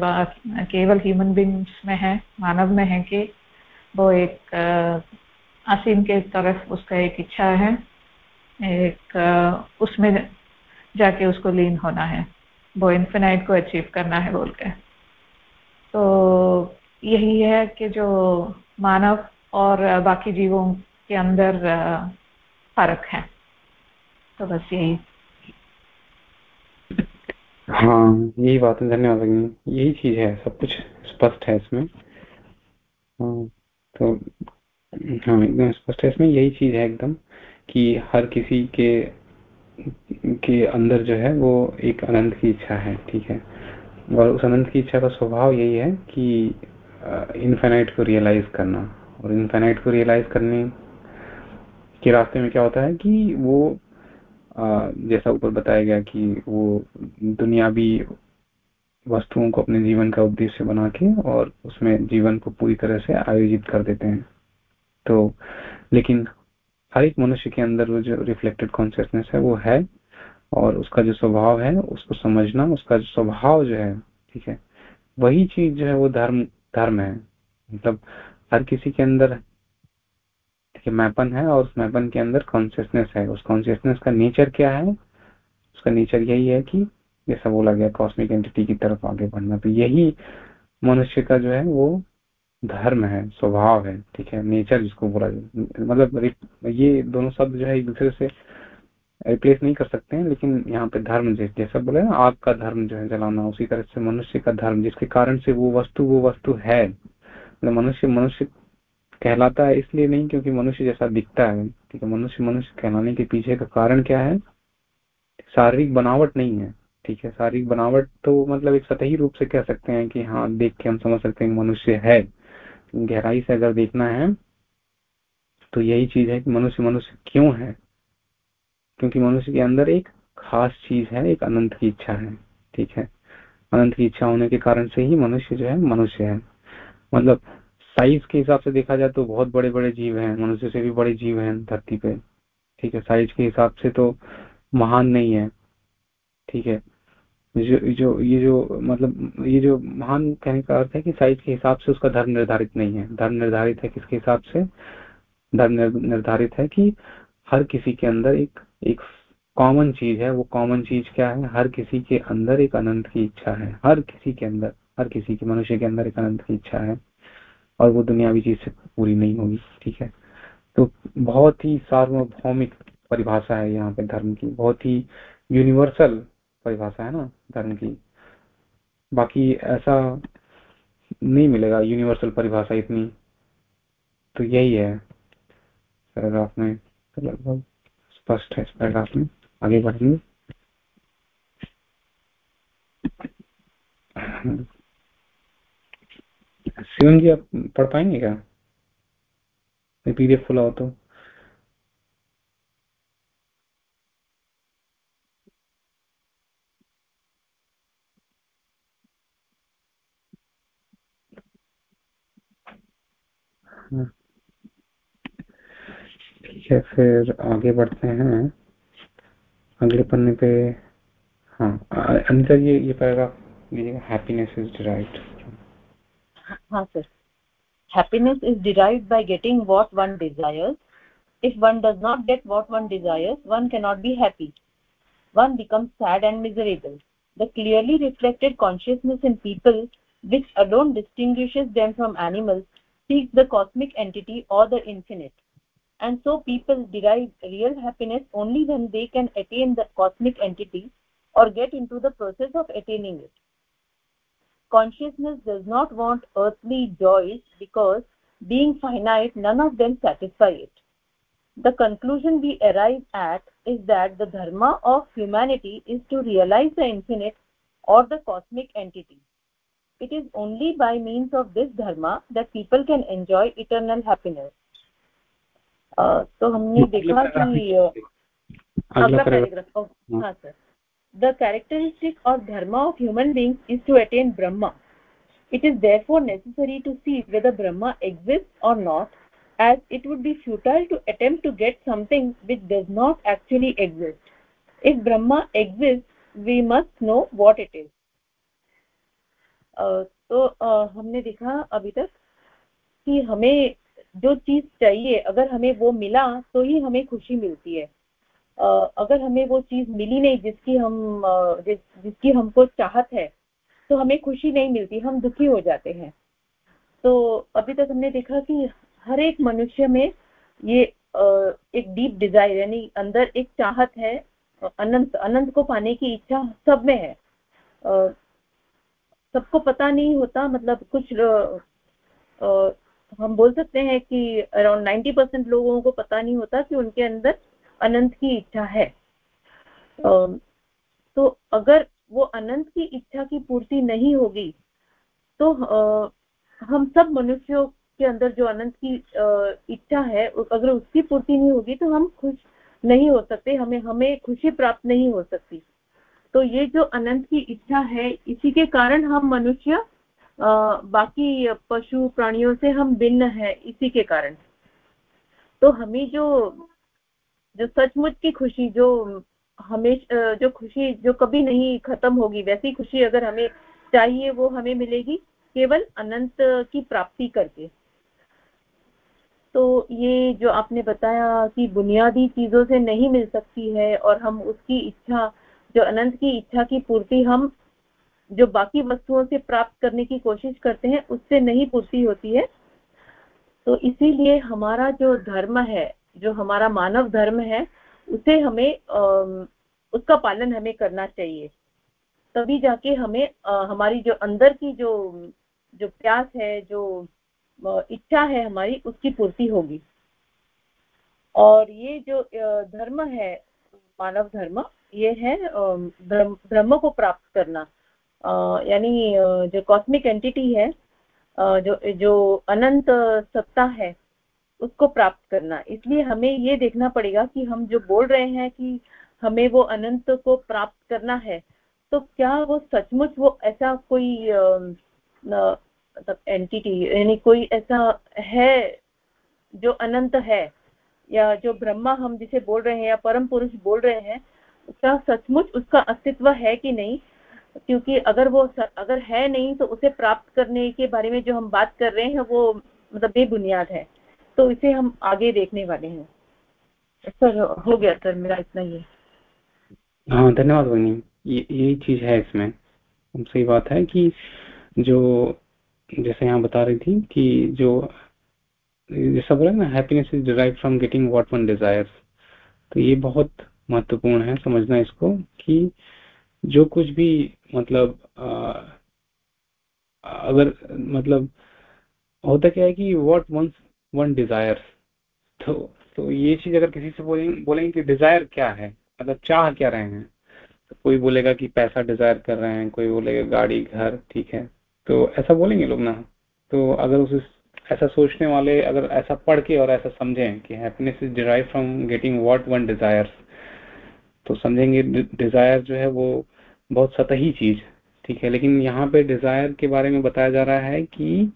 केवल ह्यूमन बींग्स में है, मानव में है कि वो एक असीम के तरफ़ उसका एक इच्छा है, एक उसमें जाके उसको लीन होना है। वो इन्फिनाइट को अचीव करना है बोल के। तो यही है कि जो मानव और बाकी जीवों के अंदर फ़र्क है। तो बस यही। हाँ यही बात है धन्यवाद यही चीज़ है, सब कुछ स्पष्ट है इसमें। हाँ तो हाँ एकदम स्पष्ट है इसमें। यही चीज़ है एकदम कि हर किसी के के अंदर जो है वो एक अनंत की इच्छा है, ठीक है? और उस अनंत की इच्छा का स्वभाव यही है कि इन्फेनाइट को रियलाइज़ करना। और इन्फेनाइट को रियलाइज़ करने कि रास्ते में क्या होता है कि वो जैसा ऊपर बताया गया कि वो दुनियावी वस्तुओं को अपने जीवन का उद्देश्य बना के और उसमें जीवन को पूरी तरह से आयोजित कर देते हैं। तो लेकिन हर एक मनुष्य के अंदर वो जो रिफ्लेक्टेड कॉन्सियसनेस है, वो है और उसका जो स्वभाव है, उसको समझना, उसका जो स्वभाव जो है, ठीक है, वही चीज़ जो है वो धर्म धर्म है। मतलब हर किसी के अंदर, ठीक है, मैपन है और उस मैपन के अंदर कॉन्सियसनेस है। उस कॉन्सियसनेस का नेचर क्या है? उसका नेचर यही है कि जैसा बोला गया कॉस्मिक एंटिटी की तरफ़ आगे बढ़ना। तो यही मनुष्य का जो है वो धर्म है, स्वभाव है, ठीक है, नेचर जिसको बोला मतलब ये दोनों शब्द जो है एक दूसरे से रिप्लेस नहीं कर सकते हैं, लेकिन यहाँ पे धर्म जैसा बोले ना आग का धर्म जो है जलाना, उसी तरह से मनुष्य का धर्म, जिसके कारण से वो वस्तु वो वस्तु है। मतलब मनुष्य मनुष्य कहलाता है इसलिए नहीं क्योंकि मनुष्य जैसा दिखता है, ठीक है, मनुष्य मनुष्य कहलाने के पीछे का कारण क्या है? शारीरिक बनावट नहीं है, ठीक है, शारीरिक बनावट तो मतलब एक सतही रूप से कह सकते हैं कि हाँ देख के हम समझ सकते हैं मनुष्य है। गहराई से अगर देखना है तो यही चीज़ है कि मनुष्य मनुष्य क्यों है? क्योंकि मनुष्य के अंदर एक खास चीज़ है, एक अनंत की इच्छा है, ठीक है? अनंत की इच्छा होने के कारण से ही मनुष्य जो है, मनुष्य है। मतलब साइज़ के हिसाब से देखा जाए तो बहुत बड़े बड़े जीव हैं, मनुष्य से भी बड़े जीव हैं धरती पे, ठीक है? साइज़ के हिसाब से तो महान नहीं है, ठीक है? जो जो, ये जो मतलब ये जो महान कहने का अर्थ है कि साइज़ के हिसाब से उसका धर्म निर्धारित नहीं है। धर्म निर्धारित है किसके हिसाब से? धर्म निर्धारित है कि हर किसी के अंदर एक एक कॉमन चीज़ है। वो कॉमन चीज़ क्या है? हर किसी के अंदर एक अनंत की इच्छा है। हर किसी के अंदर, हर किसी के मनुष्य के अंदर एक अनंत की इच्छा है और वो दुनियावी चीज़ से पूरी नहीं होगी, ठीक है? तो बहुत ही सार्वभौमिक परिभाषा है यहाँ पे धर्म की। बहुत ही यूनिवर्सल परिभाषा है ना, धर्म की। बाकी ऐसा नहीं मिलेगा यूनिवर्सल परिभाषा इतनी। तो यही है। पैराग्राफ में लगभग स्पष्ट है पैराग्राफ में। आगे बढ़ेंगे। शिवन जी आप पढ़ पाएँगे क्या? पीडीएफ खुला हो तो। ठीक है फिर आगे बढ़ते हैं। अगले पन्ने पे हाँ अंदर ये ये पैराग्राफ लीजिएगा हैप्पीनेस इज़ डिराइव्ड हाँ sir happiness is derived by getting what one desires if one does not get what one desires one can not be happy one become sad and miserable the clearly reflected consciousness in people which alone distinguishes them from animals seeks the cosmic entity or the infinite. And so people derive real happiness only when they can attain the cosmic entity or get into the process of attaining it. Consciousness does not want earthly joys because being finite none of them satisfy it. The conclusion we arrive at is that the dharma of humanity is to realize the infinite or the cosmic entity it is only by means of this dharma that people can enjoy eternal happiness तो हमने देखा कि अगला paragraph हाँ sir the characteristic or dharma of human beings is to attain brahma it is therefore necessary to see whether brahma exists or not as it would be futile to attempt to get something which does not actually exist if brahma exists we must know what it is uh, तो हमने देखा अभी तक कि हमें जो चीज़ चाहिए अगर हमें वो मिला तो ही हमें खुशी मिलती है। अगर हमें वो चीज़ मिली नहीं जिसकी हम जिस, जिसकी हमको चाहत है तो हमें खुशी नहीं मिलती हम दुखी हो जाते हैं। तो अभी तक हमने देखा कि हर एक मनुष्य में ये एक डीप डिज़ायर यानी अंदर एक चाहत है अनंत अनंत को पाने की इच्छा सब में है। सबको पता नहीं होता मतलब कुछ हम बोल सकते हैं कि अराउंड नाइन्टी परसेंट लोगों को पता नहीं होता कि उनके अंदर अनंत की इच्छा है। तो अगर वो अनंत की इच्छा की पूर्ति नहीं होगी तो हम सब मनुष्यों के अंदर जो अनंत की इच्छा है अगर उसकी पूर्ति नहीं होगी तो हम खुश नहीं हो सकते, हमें हमें खुशी प्राप्त नहीं हो सकती। तो ये जो अनंत की इच्छा है, इसी के कारण हम मनुष्य बाकी पशु प्राणियों से हम भिन्न है, इसी के कारण। तो हमें जो जो सचमुच की खुशी, जो हमेशा जो खुशी, जो कभी नहीं खत्म होगी, वैसी खुशी अगर हमें चाहिए, वो हमें मिलेगी, केवल अनंत की प्राप्ति करके। तो ये जो आपने बताया कि बुनियादी चीज़ों से नहीं मिल सकती है और हम उसकी इच्छा जो अनंत की इच्छा की पूर्ति हम जो बाकी वस्तुओं से प्राप्त करने की कोशिश करते हैं, उससे नहीं पूर्ति होती है। तो इसीलिए हमारा जो धर्म है, जो हमारा मानव धर्म है, उसे हमें उसका पालन हमें करना चाहिए। तभी जाके हमें हमारी जो अंदर की जो जो प्यास है, जो इच्छा है हमारी, उसकी पूर्ति होगी। और ये जो धर्म है, मानव धर्म ये है ब्रह्म को प्राप्त करना। यानी जो कॉस्मिक एंटिटी है जो जो अनंत सत्ता है, उसको प्राप्त करना। इसलिए हमें ये देखना पड़ेगा कि हम जो बोल रहे हैं कि हमें वो अनंत को प्राप्त करना है तो क्या वो सचमुच वो ऐसा कोई मतलब एंटिटी यानी कोई ऐसा है जो अनंत है, या जो ब्रह्मा हम जिसे बोल रहे हैं या परम पुरुष बोल रहे हैं सचमुच उसका अस्तित्व है कि नहीं? क्योंकि अगर वो अगर है नहीं तो उसे प्राप्त करने के बारे में जो हम बात कर रहे हैं, वो मतलब बेबुनियाद है। तो इसे हम आगे देखने वाले हैं। सर, हो गया सर, मेरा इतना ही हाँ। धन्यवाद भगनी। यही चीज़ है इसमें। सही बात है कि जो, जैसे यहाँ बता रही थी कि जो जैसा बोला ना happiness is derive from getting what one desires तो ये बहुत महत्वपूर्ण है समझना इसको कि जो कुछ भी मतलब आ, अगर मतलब होता क्या है कि व्हाट वन वन डिज़ायर तो तो ये चीज़ अगर किसी से बोलेंगे बोलेंगे कि डिज़ायर क्या है मतलब चाह क्या रहे हैं तो कोई बोलेगा कि पैसा डिज़ायर कर रहे हैं कोई बोलेगा गाड़ी घर ठीक है तो ऐसा बोलेंगे लोग ना तो अगर उस ऐसा सोचने वाले अगर ऐसा पढ़ के और ऐसा समझें कि happiness is derive from getting what one desires तो समझेंगे डिज़ायर जो है वो बहुत सतही चीज़, ठीक है? लेकिन यहाँ पे डिज़ायर के बारे में बताया जा रहा है कि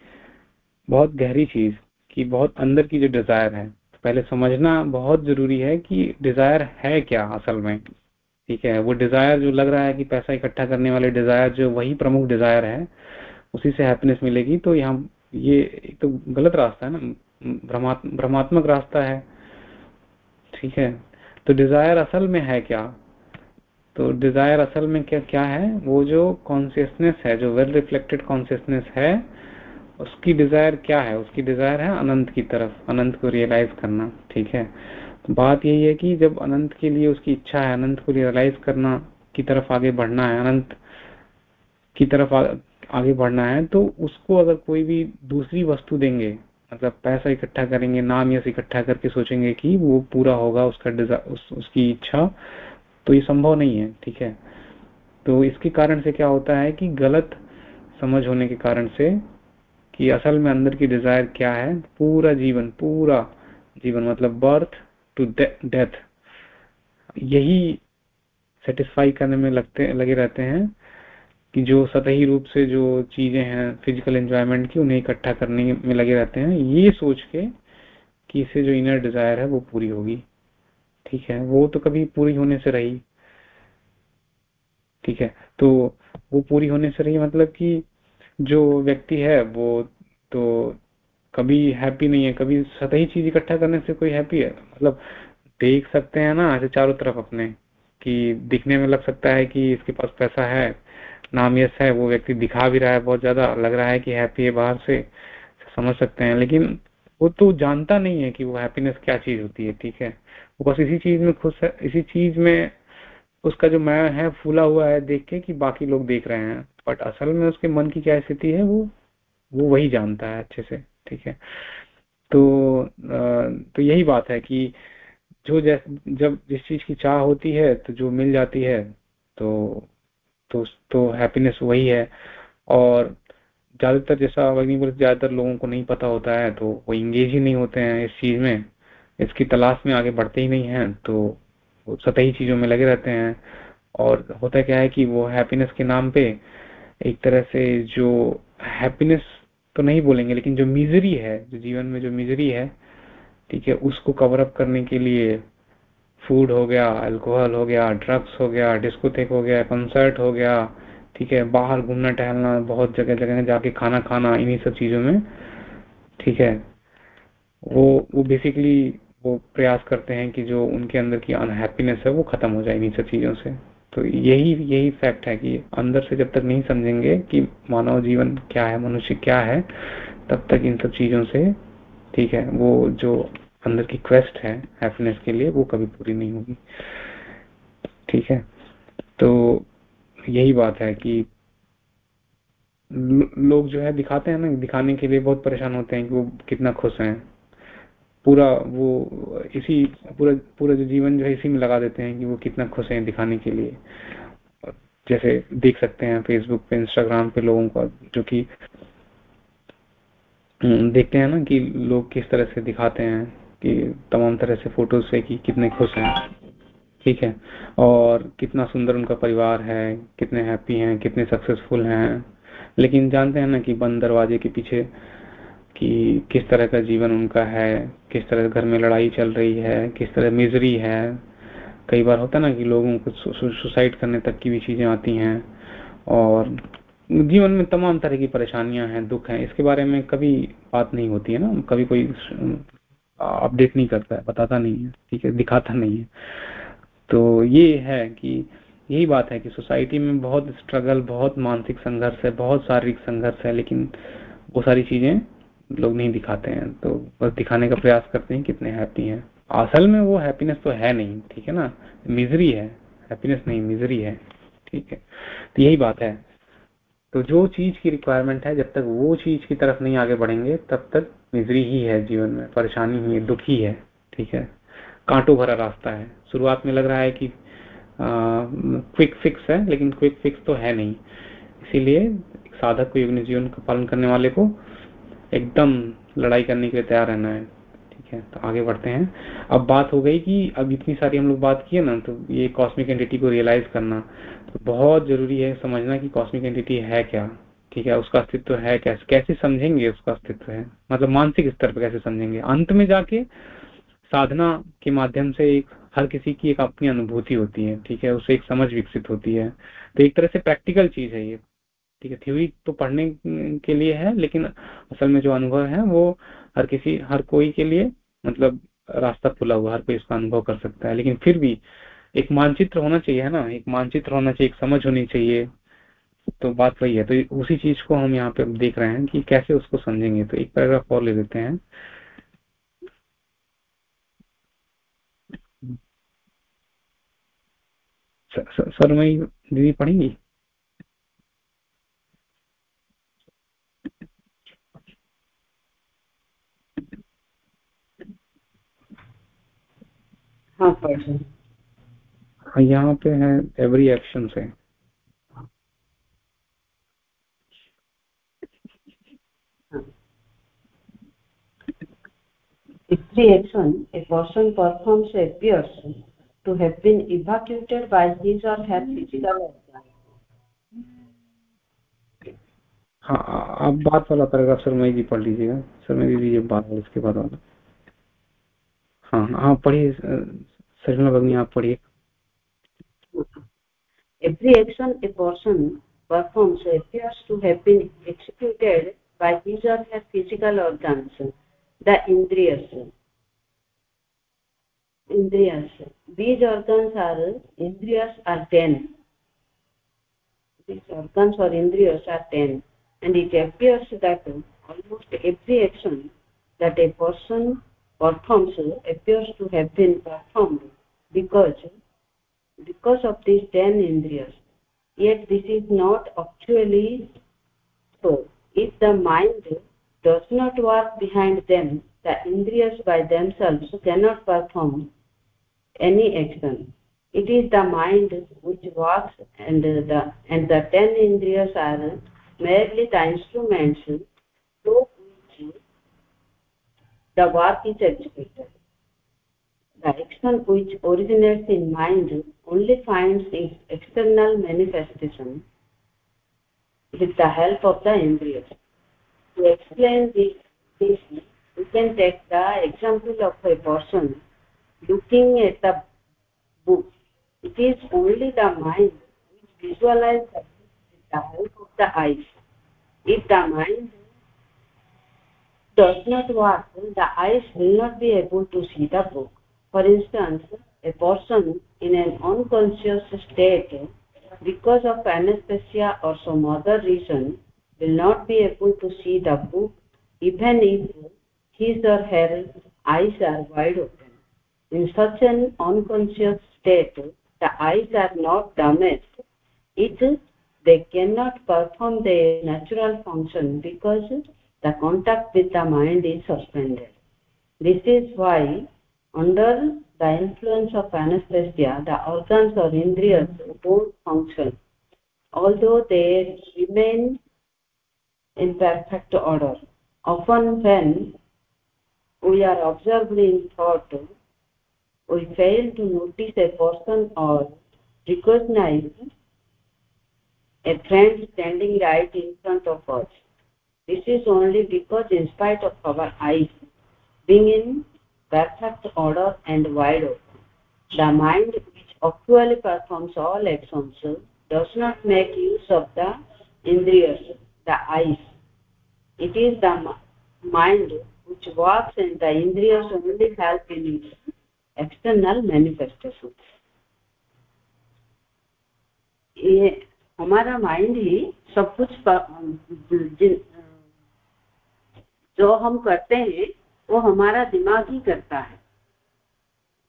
बहुत गहरी चीज़, कि बहुत अंदर की जो डिज़ायर है तो पहले समझना बहुत ज़रूरी है कि डिज़ायर है क्या असल में, ठीक है? वो डिज़ायर जो लग रहा है कि पैसा इकट्ठा करने वाले डिज़ायर जो वही प्रमुख डिज़ायर है, उसी से हैप्पीनेस मिलेगी तो यहाँ ये एक तो गलत रास्ता है ना भ्रमात्मक रास्ता है, ठीक है? तो डिज़ायर असल में है क्या? तो डिज़ायर असल में क्या क्या है? वो जो कॉन्सियसनेस है, जो वेल रिफ्लेक्टेड कॉन्सियसनेस है, उसकी डिज़ायर क्या है? उसकी डिज़ायर है अनंत की तरफ़, अनंत को रियलाइज़ करना, ठीक है? तो बात यही है कि जब अनंत के लिए उसकी इच्छा है, अनंत को रियलाइज़ करना की तरफ़ आगे बढ़ना है, अनंत की तरफ़ आगे बढ़ना है तो उसको अगर कोई भी दूसरी वस्तु देंगे मतलब पैसा इकट्ठा करेंगे नाम यश इकट्ठा करके सोचेंगे कि वो पूरा होगा उसका उस, उसकी इच्छा तो ये संभव नहीं है ठीक है? तो इसके कारण से क्या होता है कि गलत समझ होने के कारण से कि असल में अंदर की डिज़ायर क्या है? पूरा जीवन पूरा जीवन मतलब बर्थ टू डेथ यही सेटिस्फाई करने में लगते लगे रहते हैं। कि जो सतही रूप से जो चीज़ें हैं फ़िज़िकल एंजॉयमेंट की, उन्हें इकट्ठा करने में लगे रहते हैं। ये सोच के कि इसे जो इनर डिज़ायर है, वो पूरी होगी। ठीक है? वो तो कभी पूरी होने से रही। ठीक है? तो वो पूरी होने से रही मतलब कि जो व्यक्ति है, वो तो कभी हैप्पी नहीं है। कभी सतही चीज़ इकट्ठा करने से कोई हैप्पी है? मतलब देख सकते हैं ना, ऐसे चारों तरफ़ अपने, कि दिखने में लग सकता है कि इसके पास पैसा है नाम यश है, वो व्यक्ति दिखा भी रहा है, बहुत ज़्यादा लग रहा है कि हैप्पी है, बाहर से समझ सकते हैं, लेकिन वो तो जानता नहीं है कि वो हैप्पीनेस क्या चीज़ होती है, ठीक है? वो बस इसी चीज़ में खुश है, इसी चीज़ में उसका जो मैं है, फूला हुआ है देख के कि बाकी लोग देख रहे हैं बट असल में उसके मन की क्या स्थिति है, वो वो वही जानता है अच्छे से, ठीक है? तो तो यही बात है कि जो जब जिस चीज़ की चाह होती है तो जो मिल जाती है तो तो तो हैप्पीनेस वही है। और ज़्यादातर जैसा अग्नि बोले ज़्यादातर लोगों को नहीं पता होता है तो वो इंगेज ही नहीं होते हैं इस चीज़ में। इसकी तलाश में आगे बढ़ते ही नहीं है तो सतही चीज़ों में लगे रहते हैं। और होता क्या है कि वो हैप्पीनेस के नाम पे एक तरह से जो हैप्पीनेस तो नहीं बोलेंगे, लेकिन जो मिजरी है, जो जीवन में जो मिजरी है, ठीक है, उसको कवर अप करने के लिए फ़ूड हो गया अल्कोहल हो गया ड्रग्स हो गया डिस्कोथेक हो गया कंसर्ट हो गया, ठीक है, बाहर घूमना, टहलना, बहुत जगह जगह जाके खाना खाना, इन्हीं सब चीज़ों में, ठीक है। वो वो बेसिकली वो प्रयास करते हैं कि जो उनके अंदर की अनहैप्पीनेस है, वो खत्म हो जाए इन्हीं सब चीज़ों से। तो यही यही फैक्ट है कि अंदर से जब तक नहीं समझेंगे कि मानव जीवन क्या है, मनुष्य क्या है, तब तक इन सब चीज़ों से, ठीक है, वो जो अंदर की क्वेस्ट है हैप्पीनेस के लिए वो कभी पूरी नहीं होगी। ठीक है? तो यही बात है कि लोग जो है दिखाते हैं ना दिखाने के लिए बहुत परेशान होते हैं कि वो कितना खुश हैं। पूरा वो इसी पूरा पूरा जो जीवन जो है इसी में लगा देते हैं कि वो कितना खुश हैं दिखाने के लिए। जैसे देख सकते हैं फेसबुक पे इंस्टाग्राम पे लोगों का जो कि हम्म, देखते हैं ना कि लोग किस तरह से दिखाते हैं। कि तमाम तरह से फ़ोटोज़ से कि कितने खुश हैं। ठीक है? और कितना सुंदर उनका परिवार है, कितने हैप्पी हैं, कितने सक्सेसफुल हैं। लेकिन जानते हैं ना कि बंद दरवाजे के पीछे कि किस तरह का जीवन उनका है, किस तरह घर में लड़ाई चल रही है, किस तरह मिजरी है। कई बार होता है ना कि लोगों को सुसाइड करने तक की भी चीज़ें आती हैं। और जीवन में तमाम तरह की परेशानियाँ हैं, दुख हैं। इसके बारे में कभी बात नहीं होती है ना। कभी कोई अपडेट नहीं करता है, बताता नहीं है, ठीक है, दिखाता नहीं है। तो ये है कि यही बात है कि सोसाइटी में बहुत स्ट्रगल बहुत मानसिक संघर्ष है, बहुत शारीरिक संघर्ष है, लेकिन वो सारी चीज़ें लोग नहीं दिखाते हैं। तो बस दिखाने का प्रयास करते हैं कितने हैप्पी हैं। असल में वो हैप्पीनेस तो है नहीं, ठीक है ना? मिजरी है हैप्पीनेस नहीं मिजरी है, ठीक है? तो यही बात है। तो जो चीज़ की रिक्वायरमेंट है, जब तक वो चीज़ की तरफ़ नहीं आगे बढ़ेंगे, तब तक मिजरी ही है जीवन में, परेशानी ही है, दुख ही ठीक है? कांटो भरा रास्ता है। शुरुआत में लग रहा है कि क्विक फिक्स है, लेकिन क्विक फिक्स तो है नहीं। इसीलिए साधक को, युग्न जीवन का पालन करने वाले को, एकदम लड़ाई करने के लिए तैयार रहना है। है तो आगे बढ़ते हैं। अब बात हो गई कि अब इतनी सारी हम लोग बात किए ना तो ये कॉस्मिक एंटिटी को रियलाइज़ करना तो बहुत ज़रूरी है समझना कि कॉस्मिक एंटिटी है क्या, ठीक है? उसका अस्तित्व है कैसे कैसे समझेंगे उसका अस्तित्व है? मतलब मानसिक स्तर पर कैसे समझेंगे? अंत में जाके साधना के माध्यम से एक, हर किसी की एक अपनी अनुभूति होती है, ठीक है? उससे एक समझ विकसित होती है। तो एक तरह से प्रैक्टिकल चीज़ है ये, ठीक है? थ्योरी तो पढ़ने के लिए है, लेकिन असल में जो अनुभव है वो हर किसी, हर कोई के लिए मतलब रास्ता खुला हुआ, हर कोई इसका अनुभव कर सकता है। लेकिन फिर भी एक मानचित्र होना चाहिए, है ना? एक मानचित्र होना चाहिए, एक समझ होनी चाहिए। तो बात वही है। तो उसी चीज़ को हम यहाँ पे देख रहे हैं कि कैसे उसको समझेंगे। तो एक पैराग्राफ और ले लेते हैं। सर, मैं दीदी पढ़ेंगी? हाँ पढ़ यहाँ पे है एवरी एक्शन से Every action a person performs appears to have been evacuated by his or her physical organ. हाँ आप बात वाला पैराग्राफ शर्मा जी पढ़ लीजिएगा शर्मा जी दीजिए बात इसके बाद वाला हाँ हाँ पढ़िए सजना भगनी आप पढ़िए Every action a person performs appears to have been executed by his or her physical organs, the indriyas. Indriyas. These organs are indriyas are ten. These organs or indriyas are ten, and it appears that almost every action that a person performs appears to have been performed because because of these 10 indriyas yet this is not actually so. If the mind does not work behind them the indriyas by themselves cannot perform any action. It is the mind which works and the and the 10 indriyas are merely the instruments which the work is executed. The action which originates in mind only finds its external manifestation with the help of the indriyas. To explain this, this, we can take the example of a person looking at the book. It is only the mind which visualizes the book with the help of the eyes. If the mind does not work, the eyes will not be able to see the book. For instance, a person in an unconscious state, because of anesthesia or some other reason, will not be able to see the book even if his or her eyes are wide open. In such an unconscious state, the eyes are not damaged. It they cannot perform their natural function because the contact with the mind is suspended. This is why under the influence of anesthesia, the organs or indriyas don't function, although they remain in perfect order. Often when we are observed in thought, we fail to notice a person or recognize a friend standing right in front of us This is only because in spite of our eyes being in perfect order and wide open, the mind which actually performs all actions does not make use of the indriyas, the eyes. It is the mind which works and the indriyas only help in its external manifestations. हमारा mind ही सब कुछ जो हम करते हैं, वो हमारा दिमाग ही करता है।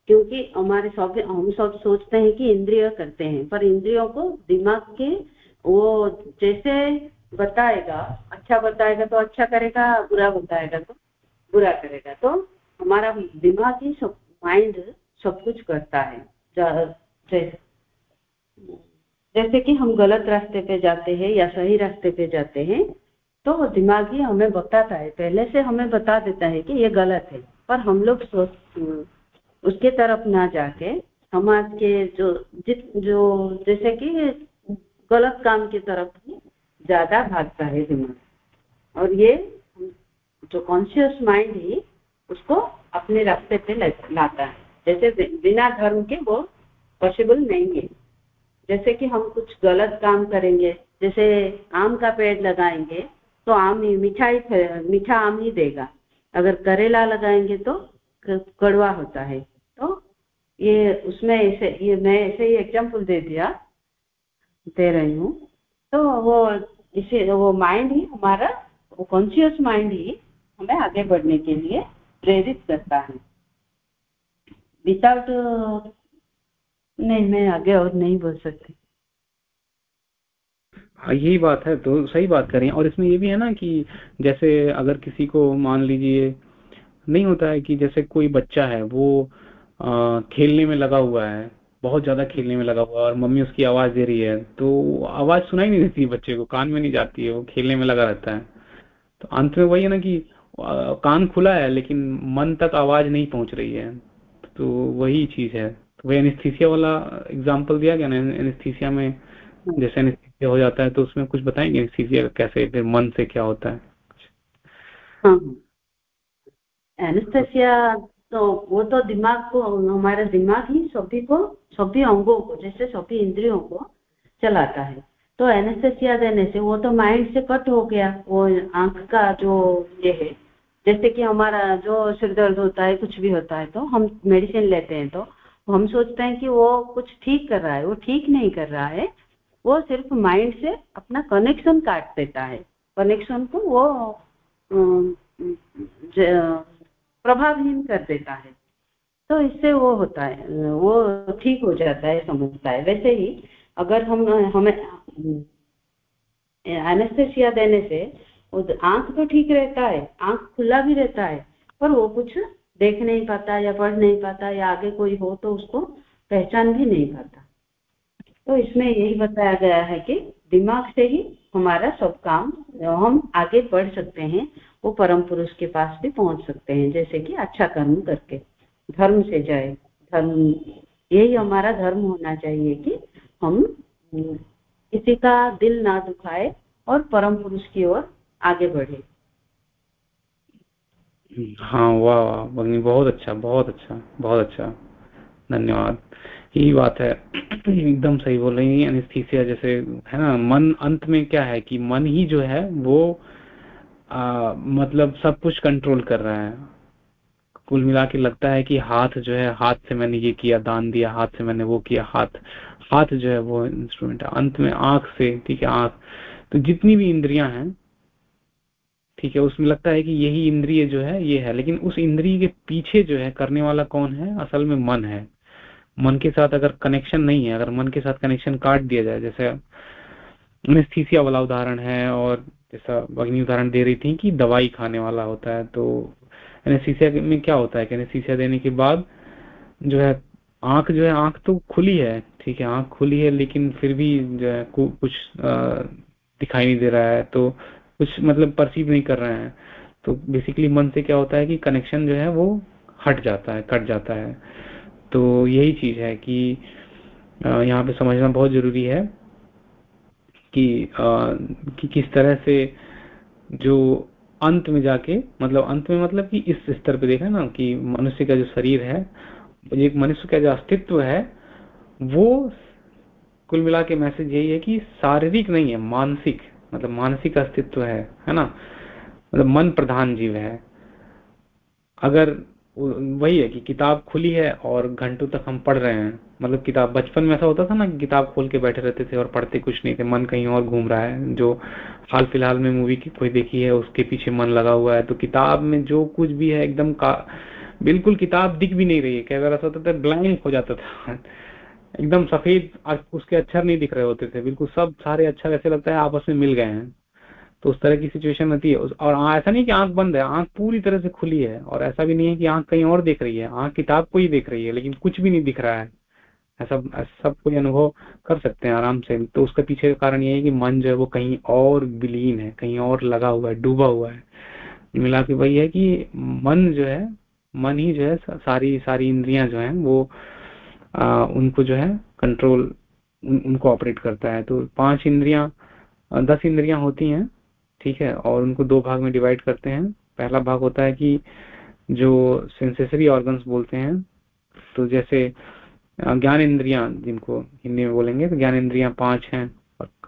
क्योंकि हमारे सब हम सब सोचते हैं कि इंद्रिय करते हैं, पर इंद्रियों को दिमाग के, वो जैसे बताएगा अच्छा बताएगा तो अच्छा करेगा, बुरा बताएगा तो बुरा करेगा। तो हमारा दिमाग ही सब माइंड सब कुछ करता है। जैसे जैसे कि हम गलत रास्ते पे जाते हैं या सही रास्ते पे जाते हैं तो दिमाग हमें बताता है, पहले से हमें बता देता है कि ये गलत है। पर हम लोग उसके तरफ़ ना जाके समाज के जो, जित, जो, जैसे कि गलत काम की तरफ़ ही ज़्यादा भागता है दिमाग। और ये जो कॉन्शियस माइंड ही, उसको अपने रास्ते पे लाता है। जैसे बिना धर्म के वो पॉसिबल नहीं है। जैसे कि हम कुछ गलत काम करेंगे, जैसे आम का पेड़ लगाएँगे तो आम, मिठाई मीठा आम ही देगा। अगर करेला लगाएँगे तो कड़वा होता है। तो ये उसमें ऐसे, ये मैं ऐसे ही एग्ज़ाम्पल दे दिया, दे रही हूँ। तो वो इसे, वो माइंड ही हमारा, वो कॉन्शियस माइंड ही हमें आगे बढ़ने के लिए प्रेरित करता है। विदाउट नहीं, मैं आगे और नहीं बोल सकती। यही बात है तो सही बात करें। और इसमें ये भी है ना कि जैसे अगर किसी को मान लीजिए नहीं होता है कि जैसे कोई बच्चा है वो आ, खेलने में लगा हुआ है बहुत ज़्यादा खेलने में लगा हुआ है और मम्मी उसकी आवाज़ दे रही है तो आवाज़ सुनाई नहीं देती बच्चे को कान में नहीं जाती है वो खेलने में लगा रहता है। तो अंत में वही है ना कि आ, कान खुला है लेकिन मन तक आवाज़ नहीं पहुँच रही है। तो वही चीज़ है। तो वही एनिस्थीसिया वाला एग्ज़ाम्पल दिया गया ना एनिस्थीसिया में जैसे एनेस्थीसिया हो जाता है तो उसमें कुछ बताएँगे एनेस्थीसिया कैसे, फिर मन से क्या होता है? हाँ। तो वो तो दिमाग को, हमारा दिमाग ही सभी को, सभी अंगों को, जैसे सभी इंद्रियों को चलाता है। तो एनेस्थेसिया देने से वो तो माइंड से कट हो गया, वो आँख का जो ये है। जैसे कि हमारा जो सिर दर्द होता है, कुछ भी होता है तो हम मेडिसिन लेते हैं तो हम सोचते हैं कि वो कुछ ठीक कर रहा है, वो ठीक नहीं कर रहा है वो सिर्फ़ माइंड से अपना कनेक्शन काट देता है। कनेक्शन को वो प्रभावहीन कर देता है। तो इससे वो होता है, वो ठीक हो जाता है, समझता है। वैसे ही अगर हम, हमें एनेस्थेसिया देने से आँख तो ठीक रहता है, आँख खुला भी रहता है, पर वो कुछ देख नहीं पाता या पढ़ नहीं पाता या आगे कोई हो तो उसको पहचान भी नहीं पाता। तो इसमें यही बताया गया है कि दिमाग से ही हमारा सब काम, हम आगे बढ़ सकते हैं, वो परम पुरुष के पास भी पहुँच सकते हैं, जैसे कि अच्छा कर्म करके, धर्म से जाए, धर्म, यही हमारा धर्म होना चाहिए कि हम, किसी का दिल ना दुखाए और परम पुरुष की ओर आगे बढ़े। हाँ वाह वाह बहुत अच्छा बहुत अच्छा बहुत अच्छा धन्यवाद। यही बात है। एकदम सही बोल रही है एनेस्थीसिया जैसे है ना मन अंत में क्या है कि मन ही जो है वो आ, मतलब सब कुछ कंट्रोल कर रहा है। कुल मिला के लगता है कि हाथ जो है हाथ से मैंने ये किया दान दिया हाथ से मैंने वो किया हाथ हाथ जो है वो इंस्ट्रूमेंट है। अंत में आँख से ठीक है आँख। तो जितनी भी इंद्रियाँ हैं ठीक है उसमें लगता है कि यही इंद्रिय जो है ये है। लेकिन उस इंद्रिय के पीछे जो है करने वाला कौन है? असल में मन है। मन के साथ अगर कनेक्शन नहीं है, अगर मन के साथ कनेक्शन काट दिया जाए, जैसे एनेस्थीसिया वाला उदाहरण है और जैसा अग्नि उदाहरण दे रही थी कि दवाई खाने वाला होता है तो एनेस्थीसिया में क्या होता है कि एनेस्थीसिया देने के बाद जो है, आँख जो है, आँख तो खुली है, ठीक है, आँख खुली है, लेकिन फिर भी जो है कुछ दिखाई नहीं दे रहा है तो कुछ मतलब परसीव नहीं कर रहे हैं। तो बेसिकली मन से क्या होता है कि कनेक्शन जो है, वो हट जाता है, कट जाता है। तो यही चीज़ है कि यहाँ पे समझना बहुत ज़रूरी है कि, आ, कि किस तरह से जो अंत में जाके मतलब अंत में मतलब कि इस स्तर पे देखा ना कि मनुष्य का जो शरीर है एक मनुष्य का जो अस्तित्व है वो कुल मिला के मैसेज यही है कि शारीरिक नहीं है मानसिक मतलब मानसिक अस्तित्व है है ना? मतलब मन प्रधान जीव है। अगर वही है कि किताब खुली है और घंटों तक हम पढ़ रहे हैं। मतलब किताब, बचपन में ऐसा होता था ना किताब खोल के बैठे रहते थे और पढ़ते कुछ नहीं थे, मन कहीं और घूम रहा है। जो हाल फ़िलहाल में मूवी की कोई देखी है, उसके पीछे मन लगा हुआ है। तो किताब में जो कुछ भी है, एकदम का, बिल्कुल किताब दिख भी नहीं रही है। कई बार ऐसा होता था ब्लैंक हो जाता था। एकदम सफ़ेद, उसके अक्षर नहीं दिख रहे होते थे। बिल्कुल सब सारे अक्षर ऐसे लगता है, आपस में मिल गए हैं। तो उस तरह की सिचुएशन होती है। और ऐसा नहीं कि आँख बंद है आँख पूरी तरह से खुली है और ऐसा भी नहीं है कि आँख कहीं और देख रही है। आँख किताब को ही देख रही है लेकिन कुछ भी नहीं दिख रहा है। ऐसा सब कोई अनुभव कर सकते हैं आराम से। तो उसके पीछे का कारण ये है कि मन जो है वो कहीं और विलीन है कहीं और लगा हुआ है डूबा हुआ है। मिला के वही है कि मन जो है मन ही जो है सारी सारी इंद्रियाँ जो है वो आ, उनको जो है कंट्रोल उन, उनको ऑपरेट करता है। तो पाँच इंद्रियाँ दस इंद्रियाँ होती हैं ठीक है, और उनको दो भाग में डिवाइड करते हैं। पहला भाग होता है कि जो सेंसेसरी ऑर्गन्स बोलते हैं तो जैसे ज्ञान इंद्रिया जिनको हिंदी में बोलेंगे तो ज्ञान इंद्रिया पाँच हैं,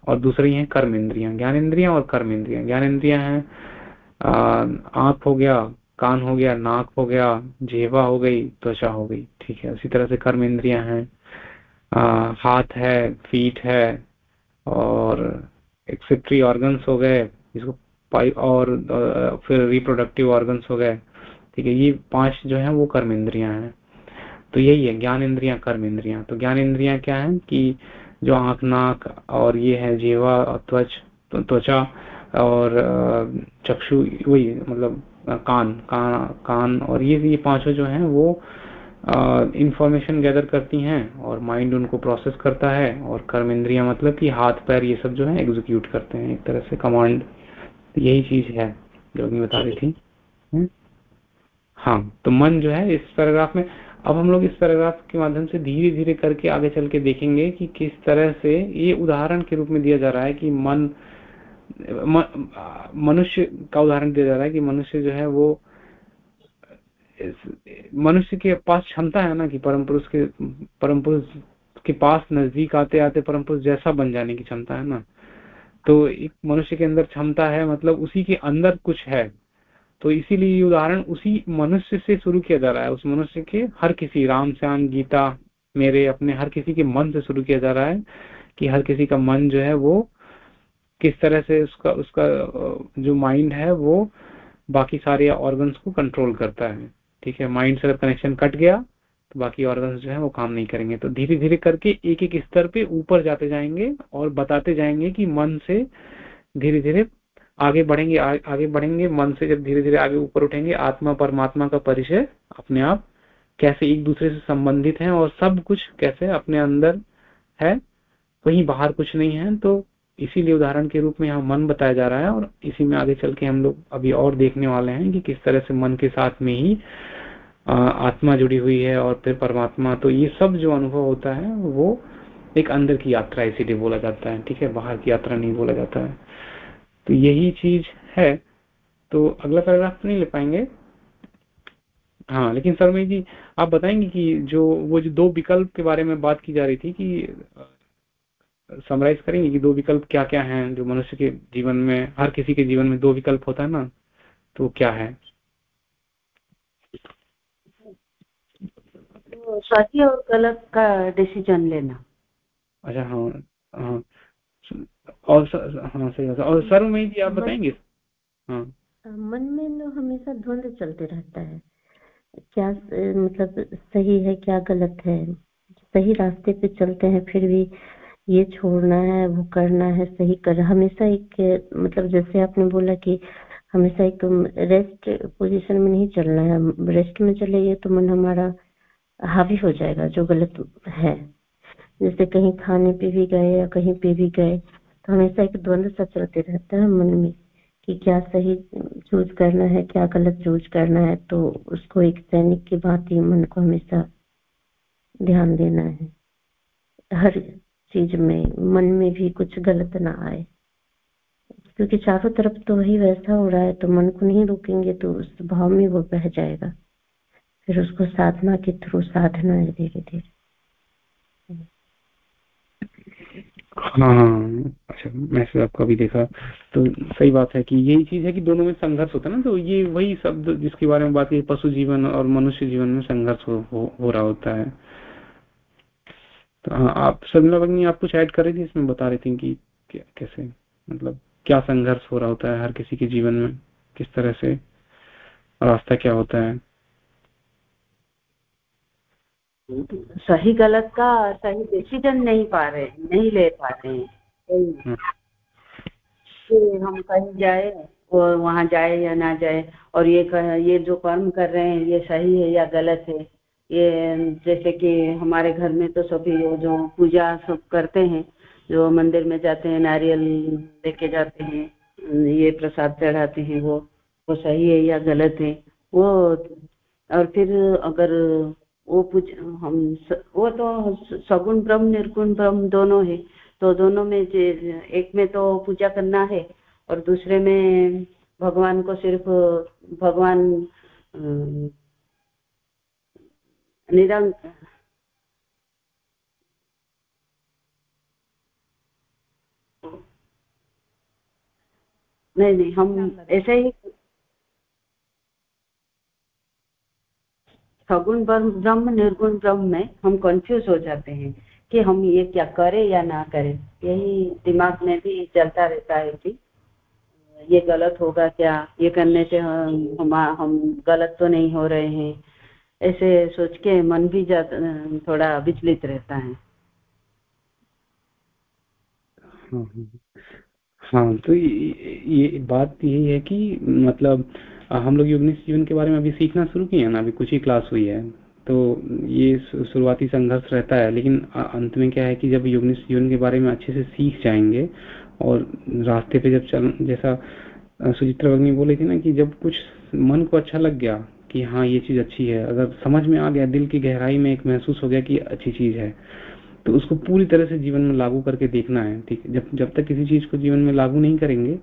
और दूसरी हैं कर्म इंद्रिया। ज्ञान इंद्रिया और कर्म इंद्रिया। ज्ञान इंद्रिया हैं आँख हो गया, कान हो गया, नाक हो गया, जेवा हो गई, त्वचा हो गई। ठीक है, उसी तरह से कर्म इंद्रियाँ हैं। हाथ है फीट है, और एक्सेप्ट्री ऑर्गन्स हो गए जिसको पाई और फिर रिप्रोडक्टिव ऑर्गन्स हो गए। ठीक है, ये पाँच जो है वो कर्म इंद्रिया है। तो यही है, ज्ञान इंद्रिया कर्म इंद्रिया तो ज्ञान इंद्रिया क्या है कि जो आँख, नाक और ये है जीवा, त्वच तो त्वचा और चक्षु, वही मतलब कान कान कान और ये ये पाँचों जो हैं वो इंफॉर्मेशन गैदर करती हैं और माइंड उनको प्रोसेस करता है। और कर्म इंद्रिया मतलब कि हाथ, पैर ये सब जो है एग्जीक्यूट करते हैं, एक तरह से कमांड यही चीज़ है जो मैं बता रही थी। हम्म? हाँ तो मन जो है इस पैराग्राफ में अब हम लोग इस पैराग्राफ के माध्यम से धीरे धीरे करके आगे चल के देखेंगे कि किस तरह से ये उदाहरण के रूप में दिया जा रहा है कि मन मनुष्य का उदाहरण दिया जा रहा है कि मनुष्य जो है वो मनुष्य के पास क्षमता है ना कि परम पुरुष के परम पुरुष के पास नज़दीक आते आते परम पुरुष जैसा बन जाने की क्षमता है ना। तो एक मनुष्य के अंदर क्षमता है मतलब उसी के अंदर कुछ है। तो इसीलिए ये उदाहरण उसी मनुष्य से शुरू किया जा रहा है। उस मनुष्य के हर किसी, राम, श्याम, गीता, मेरे अपने हर किसी के मन से शुरू किया जा रहा है कि हर किसी का मन जो है वो किस तरह से उसका उसका जो माइंड है वो बाकी सारे ऑर्गन्स को कंट्रोल करता है। ठीक है? माइंड से अगर कनेक्शन कट गया बाकी ऑर्गन्स जो है वो काम नहीं करेंगे। तो धीरे धीरे करके एक एक स्तर पे ऊपर जाते जाएँगे और बताते जाएँगे कि मन से धीरे धीरे आगे बढ़ेंगे आ, आगे बढ़ेंगे। मन से जब धीरे धीरे आगे ऊपर उठेंगे आत्मा परमात्मा का परिचय अपने आप कैसे एक दूसरे से संबंधित है और सब कुछ कैसे अपने अंदर है कहीं बाहर कुछ नहीं है। तो इसीलिए उदाहरण के रूप में यहाँ मन बताया जा रहा है और इसी में आगे चल के हम लोग अभी और देखने वाले हैं कि किस तरह से मन के साथ में ही आत्मा जुड़ी हुई है और फिर परमात्मा तो ये सब जो अनुभव होता है, वो एक अंदर की यात्रा इसीलिए बोला जाता है, ठीक है? बाहर की यात्रा नहीं बोला जाता है। तो यही चीज़ है। तो अगला पैराग्राफ नहीं ले पाएँगे? हाँ लेकिन सरमय जी, आप बताएँगे कि जो, वो जो दो विकल्प के बारे में बात की जा रही थी कि समराइज करेंगे कि दो विकल्प क्या क्या हैं, जो मनुष्य के जीवन में, हर किसी के जीवन में दो विकल्प होता है ना तो क्या है तो सही और गलत का डिसीज़न लेना। अच्छा हाँ हाँ। और हाँ सही बात और सर में जी आप बताएँगे? हाँ। मन में तो हमेशा द्वंद्व चलते रहता है। क्या मतलब सही है क्या गलत है? सही रास्ते पे चलते हैं फिर भी ये छोड़ना है वो करना है सही कर हमेशा एक मतलब जैसे आपने बोला कि हमेशा एक रेस्ट पोजीशन में नहीं चलना है। रेस्ट में चलेंगे तो मन हमारा हावी हो जाएगा, जो गलत है। जैसे कहीं खाने पे भी गए या कहीं पे भी गए तो हमेशा एक द्वंद्व सा चलते रहता है मन में कि क्या सही चूज़ करना है, क्या गलत चूज़ करना है तो उसको एक सैनिक की भांति मन को हमेशा ध्यान देना है। हर चीज़ में मन में भी कुछ गलत ना आए। क्योंकि चारों तरफ़ तो वही वैसा हो रहा है तो मन को नहीं रोकेंगे तो उस भाव में वो बह जाएगा। फिर उसको साधना के थ्रू साधना है धीरे धीरे। हाँ हाँ अच्छा मैसेज आपका भी देखा। तो सही बात है कि यही चीज़ है कि दोनों में संघर्ष होता है ना तो ये वही शब्द जिसके बारे में बात की पशु जीवन और मनुष्य जीवन में संघर्ष हो, हो, हो रहा होता है। तो हाँ आप शर्मिला भगनी आप कुछ ऐड कर रही थी इसमें बता रही थी कि कैसे मतलब क्या संघर्ष हो रहा होता है हर किसी के जीवन में किस तरह से रास्ता क्या होता है? सही गलत का सही डिसीज़न नहीं पा रहे नहीं ले पा रहे हैं। कि हम कहीं जाए और वहाँ जाए या ना जाए और ये ये जो कर्म कर रहे हैं ये सही है या गलत है? ये जैसे कि हमारे घर में तो सभी जो पूजा सब करते हैं जो मंदिर में जाते हैं नारियल लेके जाते हैं ये प्रसाद चढ़ाते हैं वो वो सही है या गलत है? वो और फिर अगर वो पूछ हम वो तो सगुण ब्रह्म निर्गुण ब्रह्म दोनों है। तो दोनों में एक में तो पूजा करना है और दूसरे में भगवान को सिर्फ़ भगवान निरंग नहीं नहीं हम ऐसे ही सगुण ब्रह्म निर्गुण ब्रह्म में हम कंफ्यूज हो जाते हैं कि हम ये क्या करें या ना करें। यही दिमाग में भी चलता रहता है कि ये गलत होगा क्या? ये करने से हम हम गलत तो नहीं हो रहे हैं। ऐसे सोच के मन भी थोड़ा विचलित रहता है। हाँ, हाँ, हाँ तो ये, ये बात यही है कि मतलब हम लोग युगनिष्ठ जीवन के बारे में अभी सीखना शुरू किए हैं ना, अभी कुछ ही क्लास हुई है। तो ये शुरुआती संघर्ष रहता है, लेकिन अंत में क्या है कि जब युगनिष्ठ जीवन के बारे में अच्छे से सीख जाएँगे, और रास्ते पे जब चल, जैसा सुचित्रा भगनी बोली थी ना कि जब कुछ मन को अच्छा लग गया कि हाँ ये चीज़ अच्छी है, अगर समझ में आ गया, दिल की गहराई में एक महसूस हो गया कि अच्छी चीज़ है तो उसको पूरी तरह से जीवन में लागू करके देखना है, ठीक? जब जब तक किसी चीज़ को जीवन में लागू नहीं करेंगे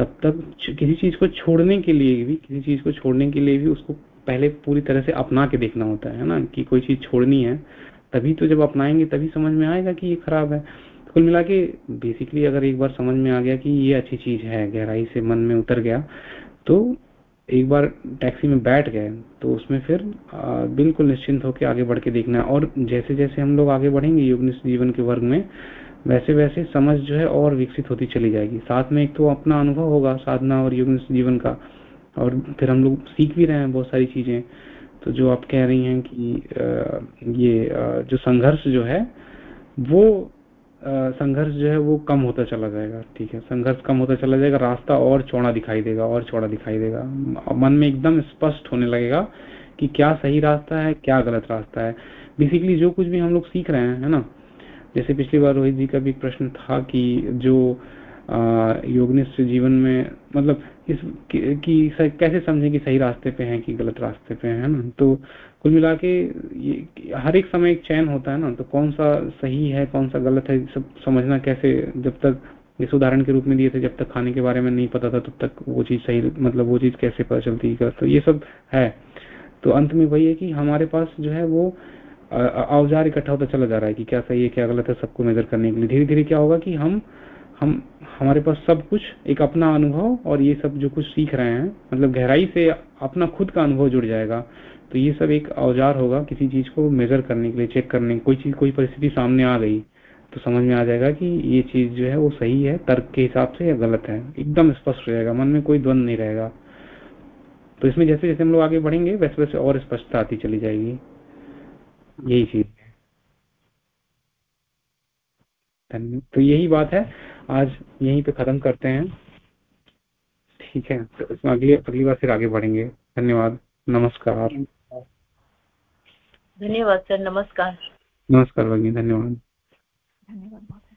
तब तक किसी चीज़ को छोड़ने के लिए भी, किसी चीज़ को छोड़ने के लिए भी उसको पहले पूरी तरह से अपना के देखना होता है ना? कि कोई चीज़ छोड़नी है, तभी तो जब अपनाएँगे तभी समझ में आएगा कि ये खराब है। कुल मिला के बेसिकली अगर एक बार समझ में आ गया कि ये अच्छी चीज़ है, गहराई से मन में उतर गया तो एक बार टैक्सी में बैठ गए तो उसमें फिर बिल्कुल निश्चिंत होकर आगे बढ़ के देखना है। और जैसे जैसे हम लोग आगे बढ़ेंगे योग जीवन के वर्ग में वैसे वैसे समझ जो है और विकसित होती चली जाएगी। साथ में एक तो अपना अनुभव होगा साधना और योग जीवन का, और फिर हम लोग सीख भी रहे हैं बहुत सारी चीज़ें। तो जो आप कह रही हैं कि ये जो संघर्ष जो है, वो संघर्ष जो है वो कम होता चला जाएगा, ठीक है? संघर्ष कम होता चला जाएगा, रास्ता और चौड़ा दिखाई देगा, और चौड़ा दिखाई देगा। मन में एकदम स्पष्ट होने लगेगा कि क्या सही रास्ता है, क्या गलत रास्ता है। बेसिकली जो कुछ भी हम लोग सीख रहे हैं, है ना? जैसे पिछली बार रोहित जी का भी प्रश्न था कि जो योगनिष्ठ जीवन में मतलब इस कि, कि कैसे समझें कि सही रास्ते पे हैं कि गलत रास्ते पे हैं ना? तो कुल मिला के हर एक समय एक चयन होता है ना तो कौन सा सही है कौन सा गलत है सब समझना कैसे जब तक इस उदाहरण के रूप में दिए थे जब तक खाने के बारे में नहीं पता था तब तक वो चीज़ सही मतलब वो चीज़ कैसे पता चलती है तो ये सब है। तो अंत में वही है कि हमारे पास जो है वो औज़ार इकट्ठा होता चला जा रहा है कि क्या सही है, क्या गलत है, सबको मेजर करने के लिए। धीरे धीरे क्या होगा कि हम हम, हमारे पास सब कुछ, एक अपना अनुभव और ये सब जो कुछ सीख रहे हैं मतलब गहराई से अपना खुद का अनुभव जुड़ जाएगा। तो ये सब एक औज़ार होगा किसी चीज़ को मेजर करने के लिए चेक करने कोई चीज़, कोई परिस्थिति सामने आ गई तो समझ में आ जाएगा कि ये चीज़ जो है वो सही है, तर्क के हिसाब से या गलत है। एकदम स्पष्ट हो जाएगा, मन में कोई द्वंद नहीं रहेगा। तो इसमें जैसे जैसे हम लोग आगे बढ़ेंगे वैसे वैसे और स्पष्टता आती चली जाएगी। यही चीज़ है। तो यही बात है। आज यहीं पे खत्म करते हैं। ठीक है तो इसमें अगली अगली बार फिर आगे बढ़ेंगे। धन्यवाद। नमस्कार। धन्यवाद सर नमस्कार। नमस्कार भगिनी धन्यवाद। धन्यवाद।